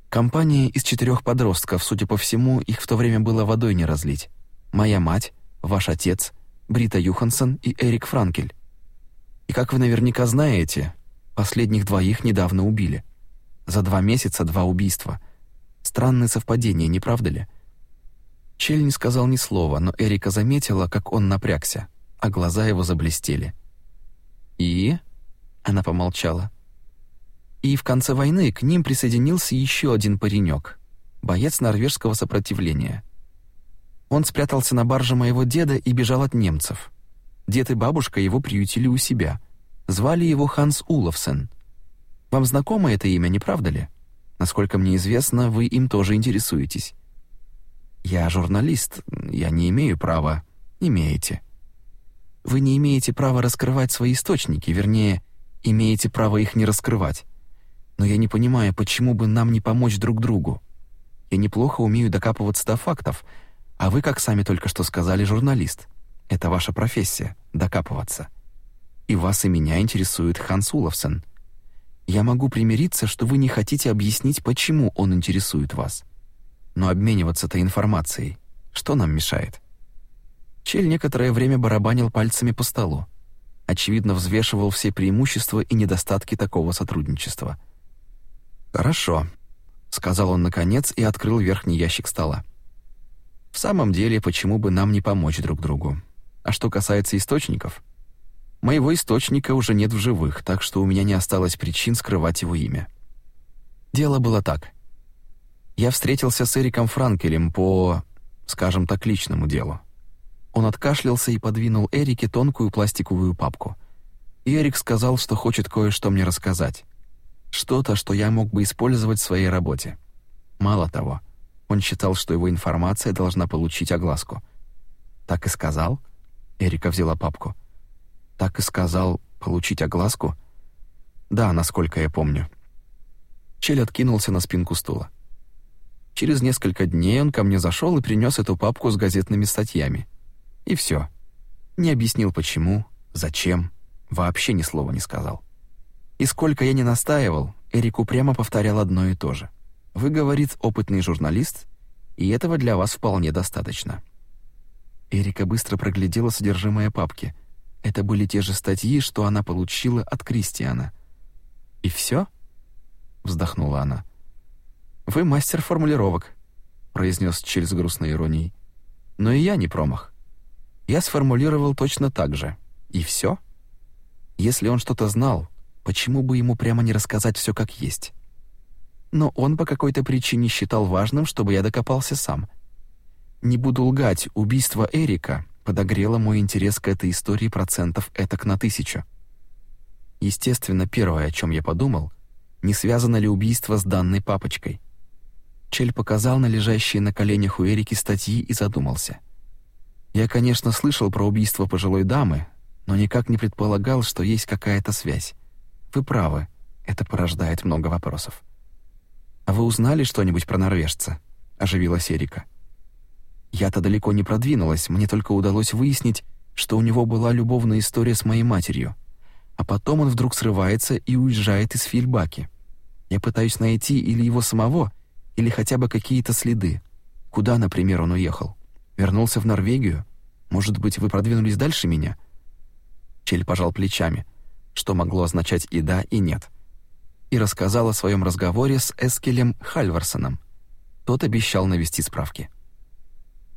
Компания из четырех подростков, судя по всему, их в то время было водой не разлить. Моя мать, ваш отец, Брита Юхансон и Эрик Франкель. И как вы наверняка знаете, Последних двоих недавно убили. За два месяца два убийства. Странное совпадение, не правда ли? Чель не сказал ни слова, но Эрика заметила, как он напрягся, а глаза его заблестели. «И?» — она помолчала. «И в конце войны к ним присоединился еще один паренек, боец норвежского сопротивления. Он спрятался на барже моего деда и бежал от немцев. Дед и бабушка его приютили у себя. Звали его Ханс Уловсен. Вам знакомо это имя, не правда ли? Насколько мне известно, вы им тоже интересуетесь. Я журналист, я не имею права. Имеете. Вы не имеете права раскрывать свои источники, вернее, имеете право их не раскрывать. Но я не понимаю, почему бы нам не помочь друг другу. Я неплохо умею докапываться до фактов, а вы, как сами только что сказали, журналист. Это ваша профессия докапываться и вас и меня интересует Ханс Уловсон. Я могу примириться, что вы не хотите объяснить, почему он интересует вас. Но обмениваться-то информацией, что нам мешает? Чель некоторое время барабанил пальцами по столу. Очевидно, взвешивал все преимущества и недостатки такого сотрудничества. «Хорошо», — сказал он наконец и открыл верхний ящик стола. «В самом деле, почему бы нам не помочь друг другу? А что касается источников...» Моего источника уже нет в живых, так что у меня не осталось причин скрывать его имя. Дело было так. Я встретился с Эриком Франкелем по, скажем так, личному делу. Он откашлялся и подвинул Эрике тонкую пластиковую папку. И Эрик сказал, что хочет кое-что мне рассказать. Что-то, что я мог бы использовать в своей работе. Мало того, он считал, что его информация должна получить огласку. Так и сказал. Эрика взяла папку. Так и сказал получить огласку? Да, насколько я помню. Чел откинулся на спинку стула. Через несколько дней он ко мне зашел и принес эту папку с газетными статьями. И все. Не объяснил почему, зачем, вообще ни слова не сказал. И сколько я не настаивал, Эрику прямо повторял одно и то же. Вы, говорит, опытный журналист, и этого для вас вполне достаточно. Эрика быстро проглядела содержимое папки — это были те же статьи, что она получила от Кристиана. «И все? вздохнула она. «Вы мастер формулировок», — произнес через с грустной иронией. «Но и я не промах. Я сформулировал точно так же. И все? Если он что-то знал, почему бы ему прямо не рассказать все как есть? Но он по какой-то причине считал важным, чтобы я докопался сам. Не буду лгать, убийство Эрика подогрело мой интерес к этой истории процентов этак на тысячу. Естественно, первое, о чем я подумал, не связано ли убийство с данной папочкой. Чель показал на лежащие на коленях у Эрики статьи и задумался. Я, конечно, слышал про убийство пожилой дамы, но никак не предполагал, что есть какая-то связь. Вы правы, это порождает много вопросов. «А вы узнали что-нибудь про норвежца?» — оживилась Эрика. «Да». Я-то далеко не продвинулась, мне только удалось выяснить, что у него была любовная история с моей матерью. А потом он вдруг срывается и уезжает из Фильбаки. Я пытаюсь найти или его самого, или хотя бы какие-то следы. Куда, например, он уехал? Вернулся в Норвегию? Может быть, вы продвинулись дальше меня? Чель пожал плечами, что могло означать и да, и нет. И рассказал о своем разговоре с Эскелем Хальварсоном. Тот обещал навести справки.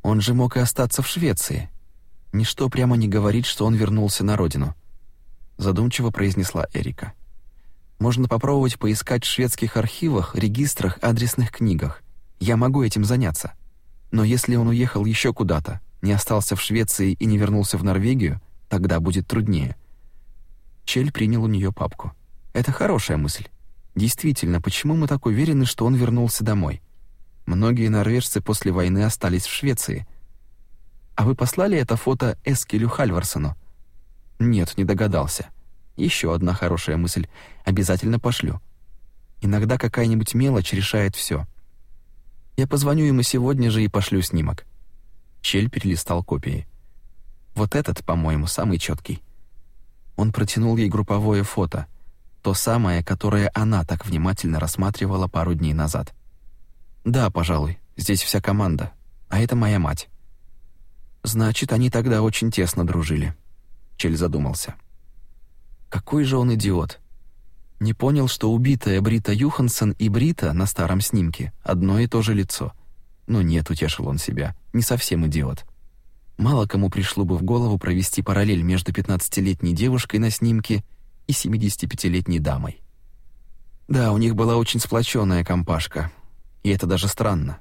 Он же мог и остаться в Швеции. Ничто прямо не говорит, что он вернулся на родину, задумчиво произнесла Эрика. Можно попробовать поискать в шведских архивах, регистрах, адресных книгах. Я могу этим заняться. Но если он уехал еще куда-то, не остался в Швеции и не вернулся в Норвегию, тогда будет труднее. Чель принял у нее папку. Это хорошая мысль. Действительно, почему мы так уверены, что он вернулся домой? Многие норвежцы после войны остались в Швеции. А вы послали это фото Эскилю Хальварсону? Нет, не догадался. Еще одна хорошая мысль. Обязательно пошлю. Иногда какая-нибудь мелочь решает все. Я позвоню ему сегодня же и пошлю снимок. Чель перелистал копии. Вот этот, по-моему, самый четкий. Он протянул ей групповое фото, то самое, которое она так внимательно рассматривала пару дней назад. «Да, пожалуй. Здесь вся команда. А это моя мать». «Значит, они тогда очень тесно дружили», — Чель задумался. «Какой же он идиот!» Не понял, что убитая Брита Юхансон и Брита на старом снимке одно и то же лицо. Но нет, утешил он себя, не совсем идиот. Мало кому пришло бы в голову провести параллель между 15-летней девушкой на снимке и 75-летней дамой. Да, у них была очень сплоченная компашка, и это даже странно.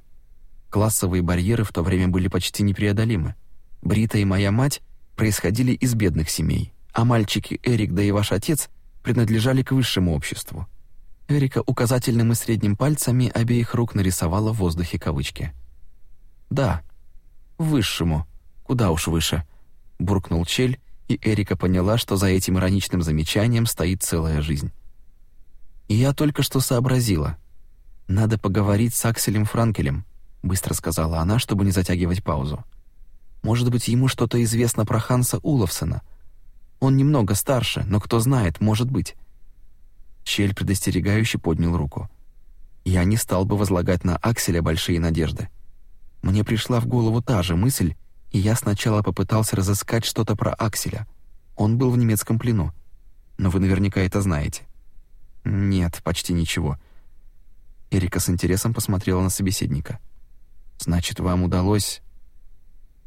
Классовые барьеры в то время были почти непреодолимы. Брита и моя мать происходили из бедных семей, а мальчики Эрик да и ваш отец принадлежали к высшему обществу. Эрика указательным и средним пальцами обеих рук нарисовала в воздухе кавычки. «Да, высшему, куда уж выше», — буркнул Чель, и Эрика поняла, что за этим ироничным замечанием стоит целая жизнь. «И я только что сообразила», «Надо поговорить с Акселем Франкелем», — быстро сказала она, чтобы не затягивать паузу. «Может быть, ему что-то известно про Ханса Уловсона. Он немного старше, но кто знает, может быть». Щель предостерегающе поднял руку. «Я не стал бы возлагать на Акселя большие надежды. Мне пришла в голову та же мысль, и я сначала попытался разыскать что-то про Акселя. Он был в немецком плену. Но вы наверняка это знаете». «Нет, почти ничего. Эрика с интересом посмотрела на собеседника. «Значит, вам удалось...»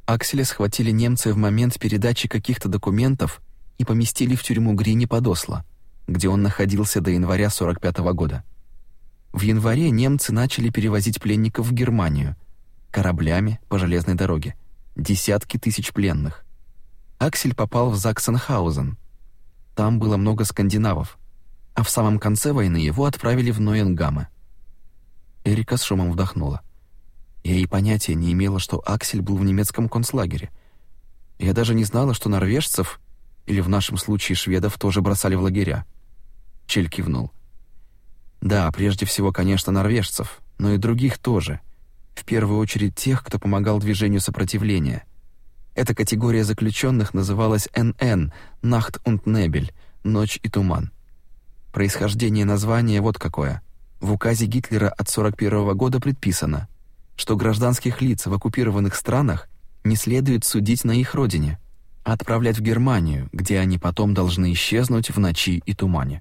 Акселя схватили немцы в момент передачи каких-то документов и поместили в тюрьму Грини под Осло, где он находился до января 45 -го года. В январе немцы начали перевозить пленников в Германию кораблями по железной дороге. Десятки тысяч пленных. Аксель попал в Заксенхаузен. Там было много скандинавов. А в самом конце войны его отправили в Ноенгаме. Эрика с шумом вдохнула. Я и понятия не имела, что Аксель был в немецком концлагере. Я даже не знала, что норвежцев, или в нашем случае шведов, тоже бросали в лагеря. Чель кивнул. Да, прежде всего, конечно, норвежцев, но и других тоже. В первую очередь тех, кто помогал движению сопротивления. Эта категория заключенных называлась НН – «Nacht und Nebel» – «Ночь и туман». Происхождение названия вот какое – в указе Гитлера от 41 года предписано, что гражданских лиц в оккупированных странах не следует судить на их родине, а отправлять в Германию, где они потом должны исчезнуть в ночи и тумане.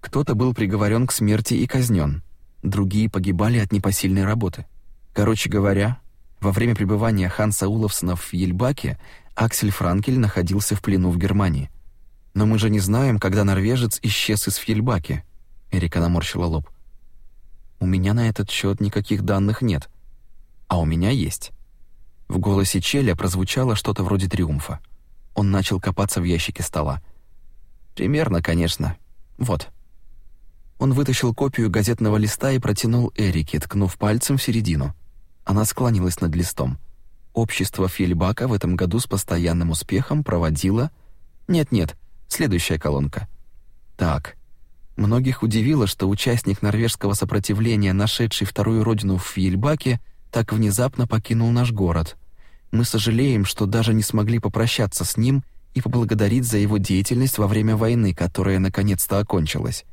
Кто-то был приговорен к смерти и казнен, другие погибали от непосильной работы. Короче говоря, во время пребывания Ханса Уловсона в Ельбаке Аксель Франкель находился в плену в Германии. Но мы же не знаем, когда норвежец исчез из Фьельбаки. Эрика наморщила лоб. У меня на этот счет никаких данных нет. А у меня есть. В голосе Челя прозвучало что-то вроде триумфа. Он начал копаться в ящике стола. Примерно, конечно. Вот. Он вытащил копию газетного листа и протянул Эрике, ткнув пальцем в середину. Она склонилась над листом. Общество Фельбака в этом году с постоянным успехом проводило... Нет-нет, следующая колонка. Так, Многих удивило, что участник норвежского сопротивления, нашедший вторую родину в Ельбаке, так внезапно покинул наш город. Мы сожалеем, что даже не смогли попрощаться с ним и поблагодарить за его деятельность во время войны, которая наконец-то окончилась.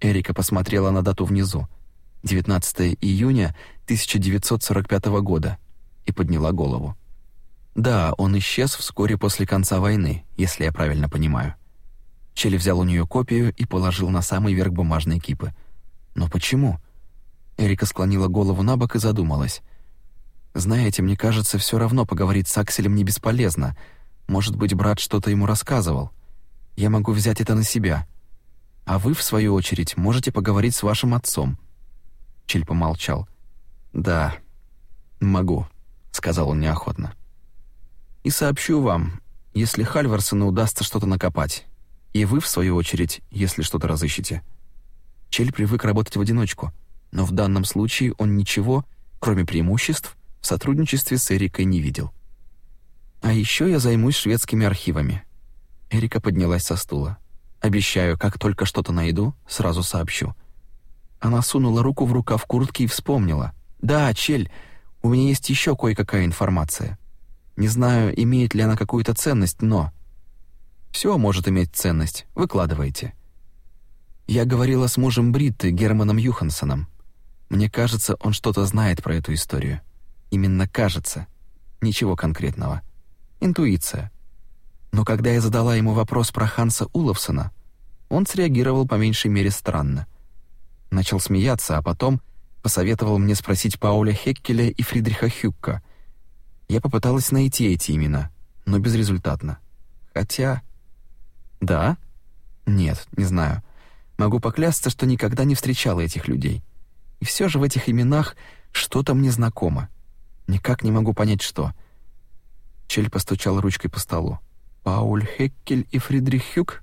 Эрика посмотрела на дату внизу. 19 июня 1945 года и подняла голову. Да, он исчез вскоре после конца войны, если я правильно понимаю. Чели взял у нее копию и положил на самый верх бумажной кипы. «Но почему?» Эрика склонила голову на бок и задумалась. «Знаете, мне кажется, все равно поговорить с Акселем не бесполезно. Может быть, брат что-то ему рассказывал. Я могу взять это на себя. А вы, в свою очередь, можете поговорить с вашим отцом». Чиль помолчал. «Да, могу», — сказал он неохотно. «И сообщу вам, если Хальварсону удастся что-то накопать». И вы, в свою очередь, если что-то разыщете. Чель привык работать в одиночку, но в данном случае он ничего, кроме преимуществ, в сотрудничестве с Эрикой не видел. «А еще я займусь шведскими архивами». Эрика поднялась со стула. «Обещаю, как только что-то найду, сразу сообщу». Она сунула руку в рукав куртки и вспомнила. «Да, Чель, у меня есть еще кое-какая информация. Не знаю, имеет ли она какую-то ценность, но...» Все может иметь ценность. Выкладывайте. Я говорила с мужем Бритты, Германом Юханссоном. Мне кажется, он что-то знает про эту историю. Именно кажется. Ничего конкретного. Интуиция. Но когда я задала ему вопрос про Ханса Уловсона, он среагировал по меньшей мере странно. Начал смеяться, а потом посоветовал мне спросить Пауля Хеккеля и Фридриха Хюкка. Я попыталась найти эти имена, но безрезультатно. Хотя да? Нет, не знаю. Могу поклясться, что никогда не встречала этих людей. И все же в этих именах что-то мне знакомо. Никак не могу понять, что. Чель постучал ручкой по столу. Пауль Хеккель и Фридрих Хюк?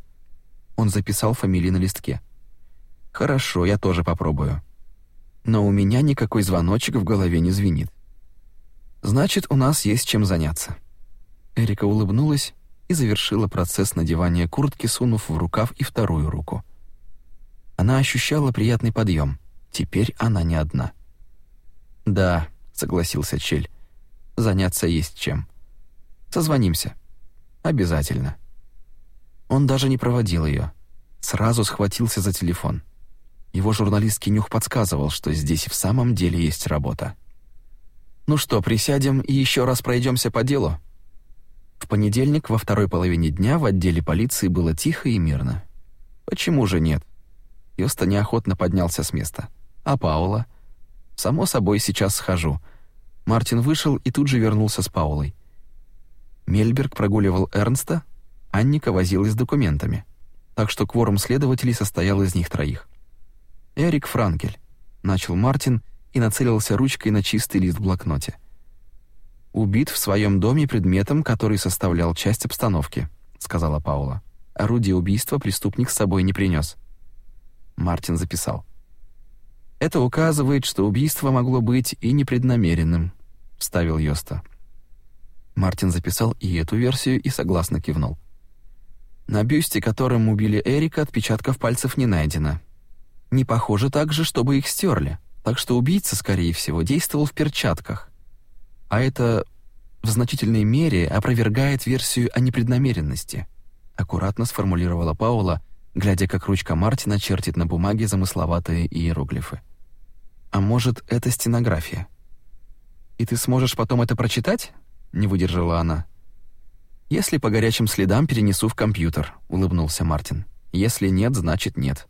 Он записал фамилии на листке. Хорошо, я тоже попробую. Но у меня никакой звоночек в голове не звенит. Значит, у нас есть чем заняться. Эрика улыбнулась и завершила процесс надевания куртки, сунув в рукав и вторую руку. Она ощущала приятный подъем. Теперь она не одна. «Да», — согласился Чель, — «заняться есть чем. Созвонимся. Обязательно». Он даже не проводил ее. Сразу схватился за телефон. Его журналистский нюх подсказывал, что здесь в самом деле есть работа. «Ну что, присядем и еще раз пройдемся по делу?» В понедельник во второй половине дня в отделе полиции было тихо и мирно. Почему же нет? Йоста неохотно поднялся с места. А Паула? Само собой, сейчас схожу. Мартин вышел и тут же вернулся с Паулой. Мельберг прогуливал Эрнста, Анника возилась с документами. Так что кворум следователей состоял из них троих. Эрик Франкель, начал Мартин и нацелился ручкой на чистый лист в блокноте убит в своем доме предметом, который составлял часть обстановки», — сказала Паула. «Орудие убийства преступник с собой не принес. Мартин записал. «Это указывает, что убийство могло быть и непреднамеренным», — вставил Йоста. Мартин записал и эту версию и согласно кивнул. На бюсте, которым убили Эрика, отпечатков пальцев не найдено. Не похоже также, чтобы их стерли, так что убийца, скорее всего, действовал в перчатках а это в значительной мере опровергает версию о непреднамеренности, аккуратно сформулировала Паула, глядя, как ручка Мартина чертит на бумаге замысловатые иероглифы. А может, это стенография? И ты сможешь потом это прочитать? не выдержала она. Если по горячим следам перенесу в компьютер, улыбнулся Мартин. Если нет, значит нет.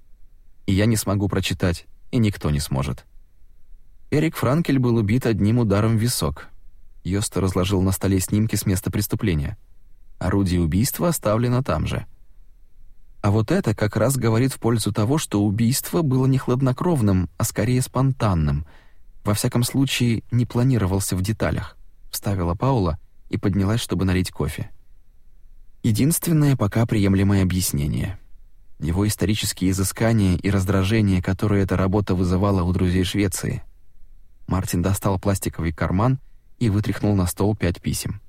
И я не смогу прочитать, и никто не сможет. Эрик Франкель был убит одним ударом в висок, Йост разложил на столе снимки с места преступления. Орудие убийства оставлено там же. А вот это как раз говорит в пользу того, что убийство было не хладнокровным, а скорее спонтанным. Во всяком случае, не планировался в деталях, вставила Паула и поднялась, чтобы налить кофе. Единственное пока приемлемое объяснение. Его исторические изыскания и раздражение, которое эта работа вызывала у друзей Швеции. Мартин достал пластиковый карман и вытряхнул на стол пять писем.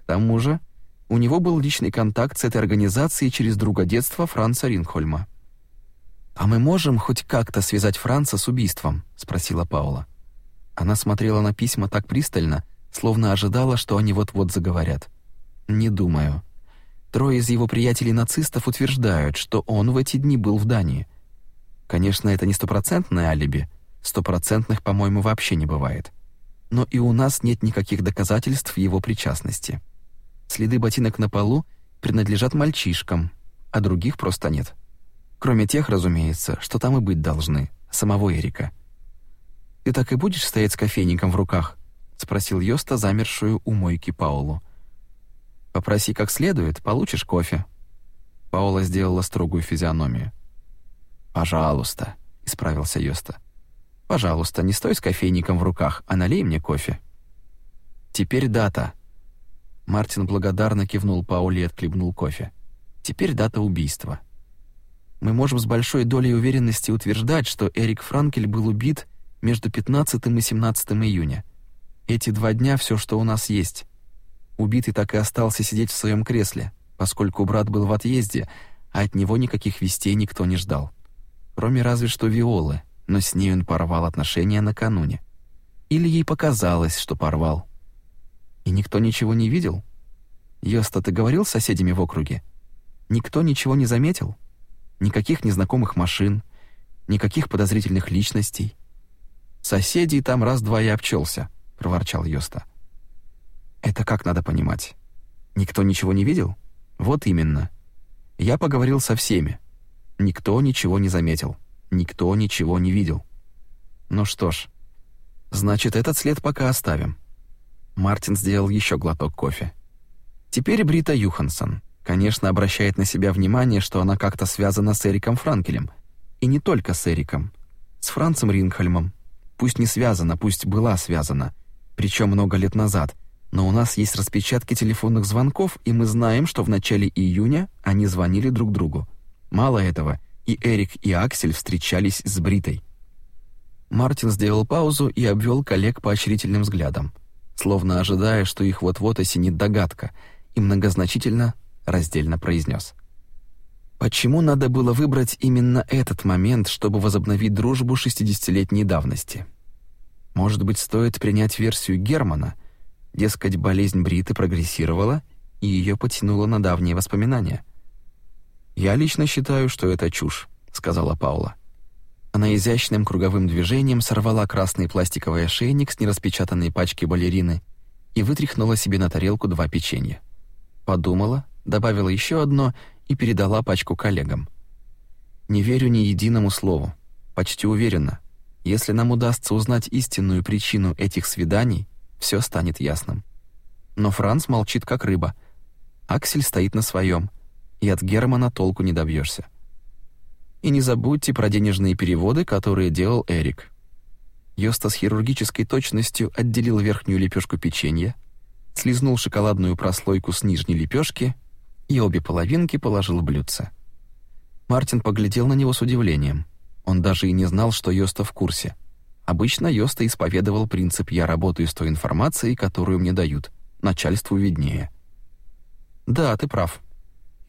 К тому же, у него был личный контакт с этой организацией через друга детства Франца Ринхольма. «А мы можем хоть как-то связать Франца с убийством?» — спросила Паула. Она смотрела на письма так пристально, словно ожидала, что они вот-вот заговорят. «Не думаю. Трое из его приятелей-нацистов утверждают, что он в эти дни был в Дании. Конечно, это не стопроцентное алиби. Стопроцентных, по-моему, вообще не бывает но и у нас нет никаких доказательств его причастности. Следы ботинок на полу принадлежат мальчишкам, а других просто нет. Кроме тех, разумеется, что там и быть должны, самого Эрика. «Ты так и будешь стоять с кофейником в руках?» — спросил Йоста, замершую у мойки Паулу. «Попроси как следует, получишь кофе». Паула сделала строгую физиономию. «Пожалуйста», — исправился Йоста. Пожалуйста, не стой с кофейником в руках, а налей мне кофе. Теперь дата. Мартин благодарно кивнул Пауле и отхлебнул кофе. Теперь дата убийства. Мы можем с большой долей уверенности утверждать, что Эрик Франкель был убит между 15 и 17 июня. Эти два дня все, что у нас есть. Убитый так и остался сидеть в своем кресле, поскольку брат был в отъезде, а от него никаких вестей никто не ждал. Кроме разве что Виолы, но с ней он порвал отношения накануне. Или ей показалось, что порвал. И никто ничего не видел? Йоста, ты говорил с соседями в округе? Никто ничего не заметил? Никаких незнакомых машин, никаких подозрительных личностей. Соседей там раз-два и обчелся, проворчал Йоста. Это как надо понимать? Никто ничего не видел? Вот именно. Я поговорил со всеми. Никто ничего не заметил никто ничего не видел. Ну что ж, значит, этот след пока оставим. Мартин сделал еще глоток кофе. Теперь Брита Юхансон, конечно, обращает на себя внимание, что она как-то связана с Эриком Франкелем, и не только с Эриком, с Францем Рингхальмом. Пусть не связана, пусть была связана, причем много лет назад. Но у нас есть распечатки телефонных звонков, и мы знаем, что в начале июня они звонили друг другу. Мало этого, и Эрик и Аксель встречались с Бритой. Мартин сделал паузу и обвел коллег поощрительным взглядом, словно ожидая, что их вот-вот осенит догадка, и многозначительно раздельно произнес: Почему надо было выбрать именно этот момент, чтобы возобновить дружбу шестидесятилетней давности? Может быть, стоит принять версию Германа, дескать, болезнь Бриты прогрессировала и ее потянуло на давние воспоминания. «Я лично считаю, что это чушь», — сказала Паула. Она изящным круговым движением сорвала красный пластиковый ошейник с нераспечатанной пачки балерины и вытряхнула себе на тарелку два печенья. Подумала, добавила еще одно и передала пачку коллегам. «Не верю ни единому слову. Почти уверена. Если нам удастся узнать истинную причину этих свиданий, все станет ясным». Но Франц молчит как рыба. Аксель стоит на своем — и от Германа толку не добьешься. И не забудьте про денежные переводы, которые делал Эрик. Йоста с хирургической точностью отделил верхнюю лепешку печенья, слизнул шоколадную прослойку с нижней лепешки и обе половинки положил в блюдце. Мартин поглядел на него с удивлением. Он даже и не знал, что Йоста в курсе. Обычно Йоста исповедовал принцип «я работаю с той информацией, которую мне дают, начальству виднее». «Да, ты прав»,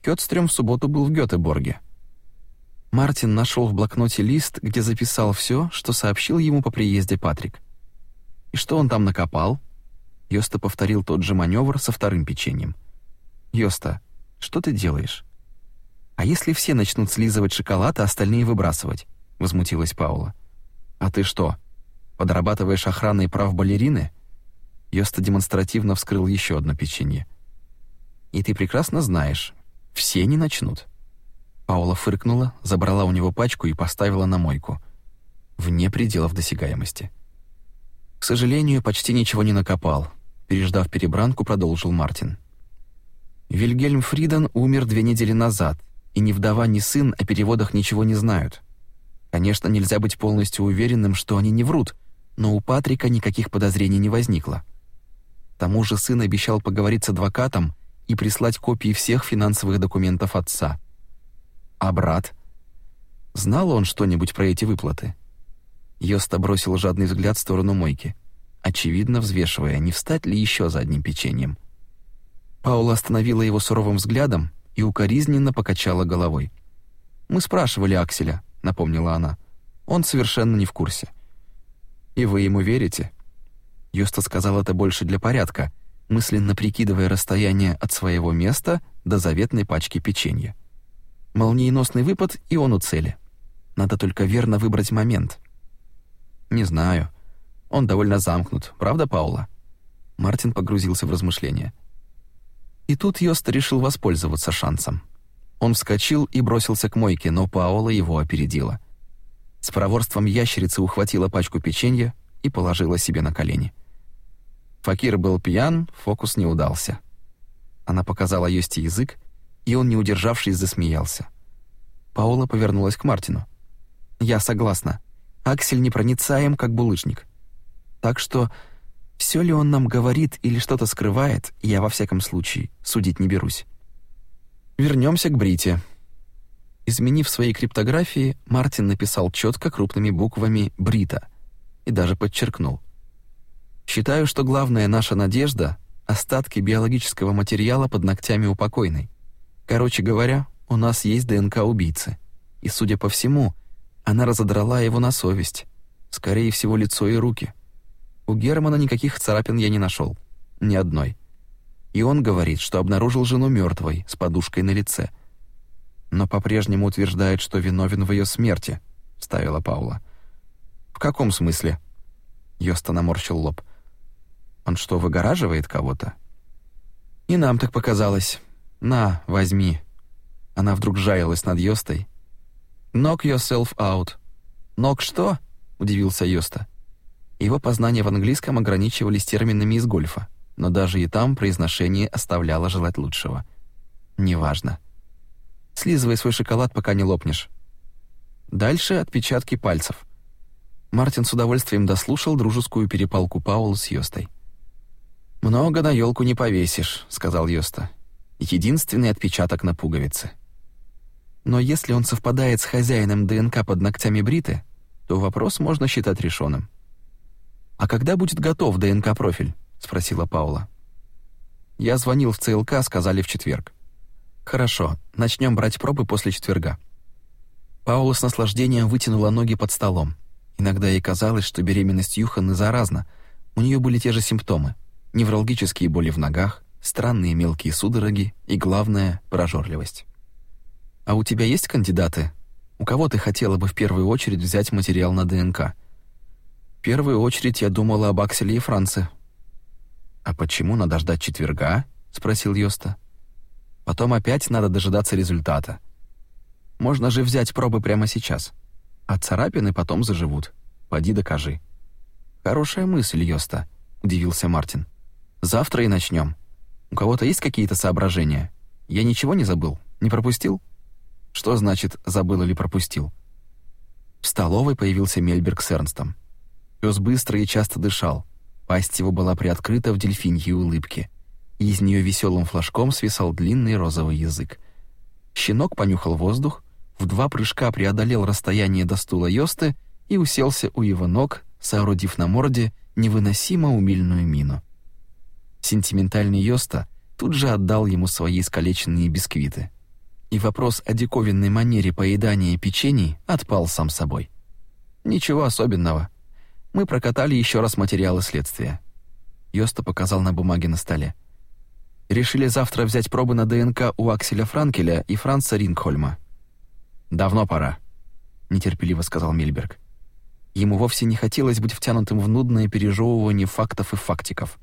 Кёдстрём в субботу был в Гётеборге. Мартин нашел в блокноте лист, где записал все, что сообщил ему по приезде Патрик. И что он там накопал? Йоста повторил тот же маневр со вторым печеньем. Йоста, что ты делаешь? А если все начнут слизывать шоколад, а остальные выбрасывать? возмутилась Паула. А ты что? Подрабатываешь охраной прав балерины? Йоста демонстративно вскрыл еще одно печенье. И ты прекрасно знаешь, все не начнут. Паула фыркнула, забрала у него пачку и поставила на мойку. Вне пределов досягаемости. К сожалению, почти ничего не накопал. Переждав перебранку, продолжил Мартин. Вильгельм Фриден умер две недели назад, и ни вдова, ни сын о переводах ничего не знают. Конечно, нельзя быть полностью уверенным, что они не врут, но у Патрика никаких подозрений не возникло. К тому же сын обещал поговорить с адвокатом и прислать копии всех финансовых документов отца. А брат? Знал он что-нибудь про эти выплаты? Йоста бросил жадный взгляд в сторону мойки, очевидно взвешивая, не встать ли еще за одним печеньем. Паула остановила его суровым взглядом и укоризненно покачала головой. «Мы спрашивали Акселя», — напомнила она. «Он совершенно не в курсе». «И вы ему верите?» Юста сказал это больше для порядка — мысленно прикидывая расстояние от своего места до заветной пачки печенья. Молниеносный выпад, и он у цели. Надо только верно выбрать момент. Не знаю. Он довольно замкнут, правда, Паула? Мартин погрузился в размышления. И тут Йост решил воспользоваться шансом. Он вскочил и бросился к мойке, но Паула его опередила. С проворством ящерица ухватила пачку печенья и положила себе на колени. — Факир был пьян, фокус не удался. Она показала Йости язык, и он, не удержавшись, засмеялся. Паула повернулась к Мартину. «Я согласна. Аксель непроницаем, как булыжник. Так что, все ли он нам говорит или что-то скрывает, я во всяком случае судить не берусь». Вернемся к Брите. Изменив свои криптографии, Мартин написал четко крупными буквами «Брита» и даже подчеркнул. Считаю, что главная наша надежда — остатки биологического материала под ногтями у покойной. Короче говоря, у нас есть ДНК убийцы. И, судя по всему, она разодрала его на совесть. Скорее всего, лицо и руки. У Германа никаких царапин я не нашел, Ни одной. И он говорит, что обнаружил жену мертвой с подушкой на лице. Но по-прежнему утверждает, что виновен в ее смерти, — Ставила Паула. «В каком смысле?» Йоста наморщил лоб. «Йоста» Он что, выгораживает кого-то? И нам так показалось. На, возьми. Она вдруг жалилась над Йостой. Knock yourself out. Knock что? удивился Йоста. Его познания в английском ограничивались терминами из гольфа, но даже и там произношение оставляло желать лучшего. Неважно. Слизывай свой шоколад, пока не лопнешь. Дальше отпечатки пальцев. Мартин с удовольствием дослушал дружескую перепалку Паула с Йостой. «Много на елку не повесишь», — сказал Йоста. «Единственный отпечаток на пуговице». Но если он совпадает с хозяином ДНК под ногтями Бриты, то вопрос можно считать решенным. «А когда будет готов ДНК-профиль?» — спросила Паула. «Я звонил в ЦЛК, сказали в четверг». «Хорошо, начнем брать пробы после четверга». Паула с наслаждением вытянула ноги под столом. Иногда ей казалось, что беременность Юханы заразна, у нее были те же симптомы — неврологические боли в ногах, странные мелкие судороги и, главное, прожорливость. А у тебя есть кандидаты? У кого ты хотела бы в первую очередь взять материал на ДНК? В первую очередь я думала об Акселе и Франце. А почему надо ждать четверга? спросил Йоста. Потом опять надо дожидаться результата. Можно же взять пробы прямо сейчас. А царапины потом заживут. Поди докажи. Хорошая мысль, Йоста, удивился Мартин. Завтра и начнем. У кого-то есть какие-то соображения? Я ничего не забыл? Не пропустил? Что значит забыл или пропустил? В столовой появился Мельберг с Эрнстом. Пёс быстро и часто дышал. Пасть его была приоткрыта в дельфиньей улыбке, и из нее веселым флажком свисал длинный розовый язык. Щенок понюхал воздух, в два прыжка преодолел расстояние до стула Йосты и уселся у его ног, соорудив на морде невыносимо умильную мину сентиментальный Йоста тут же отдал ему свои искалеченные бисквиты. И вопрос о диковинной манере поедания печений отпал сам собой. Ничего особенного. Мы прокатали еще раз материалы следствия. Йоста показал на бумаге на столе. Решили завтра взять пробы на ДНК у Акселя Франкеля и Франца Рингхольма. Давно пора, нетерпеливо сказал Мильберг. Ему вовсе не хотелось быть втянутым в нудное пережевывание фактов и фактиков.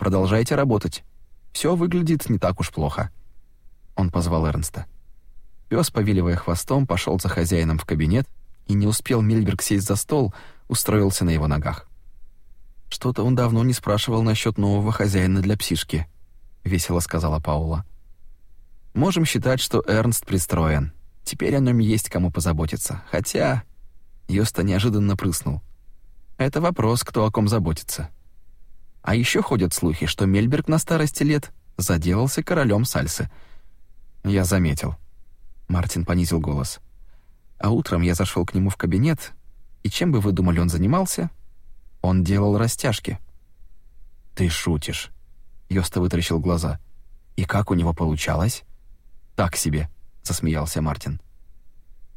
Продолжайте работать. Все выглядит не так уж плохо». Он позвал Эрнста. Пёс, повиливая хвостом, пошел за хозяином в кабинет и не успел Мильберг сесть за стол, устроился на его ногах. «Что-то он давно не спрашивал насчет нового хозяина для псишки», — весело сказала Паула. «Можем считать, что Эрнст пристроен. Теперь о нем есть кому позаботиться. Хотя...» Йоста неожиданно прыснул. «Это вопрос, кто о ком заботится». А еще ходят слухи, что Мельберг на старости лет заделался королем сальсы. Я заметил. Мартин понизил голос. А утром я зашел к нему в кабинет, и чем бы вы думали, он занимался? Он делал растяжки. Ты шутишь. Йоста вытаращил глаза. И как у него получалось? Так себе, засмеялся Мартин.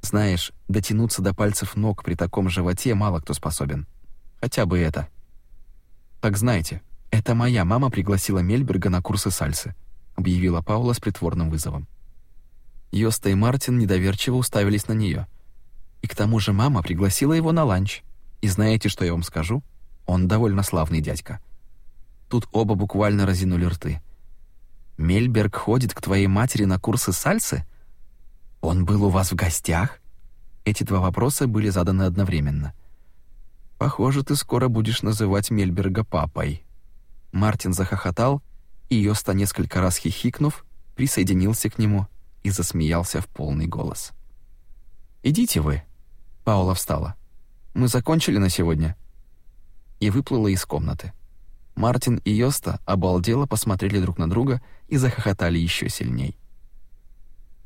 Знаешь, дотянуться до пальцев ног при таком животе мало кто способен. Хотя бы это. Так знаете, это моя мама пригласила Мельберга на курсы сальсы, объявила Паула с притворным вызовом. Йоста и Мартин недоверчиво уставились на нее. И к тому же мама пригласила его на ланч. И знаете, что я вам скажу? Он довольно славный дядька. Тут оба буквально разинули рты. Мельберг ходит к твоей матери на курсы сальсы? Он был у вас в гостях? Эти два вопроса были заданы одновременно. Похоже, ты скоро будешь называть Мельберга папой. Мартин захохотал, и Йоста несколько раз хихикнув, присоединился к нему и засмеялся в полный голос. Идите вы. Паула встала. Мы закончили на сегодня. И выплыла из комнаты. Мартин и Йоста обалдело посмотрели друг на друга и захохотали еще сильней.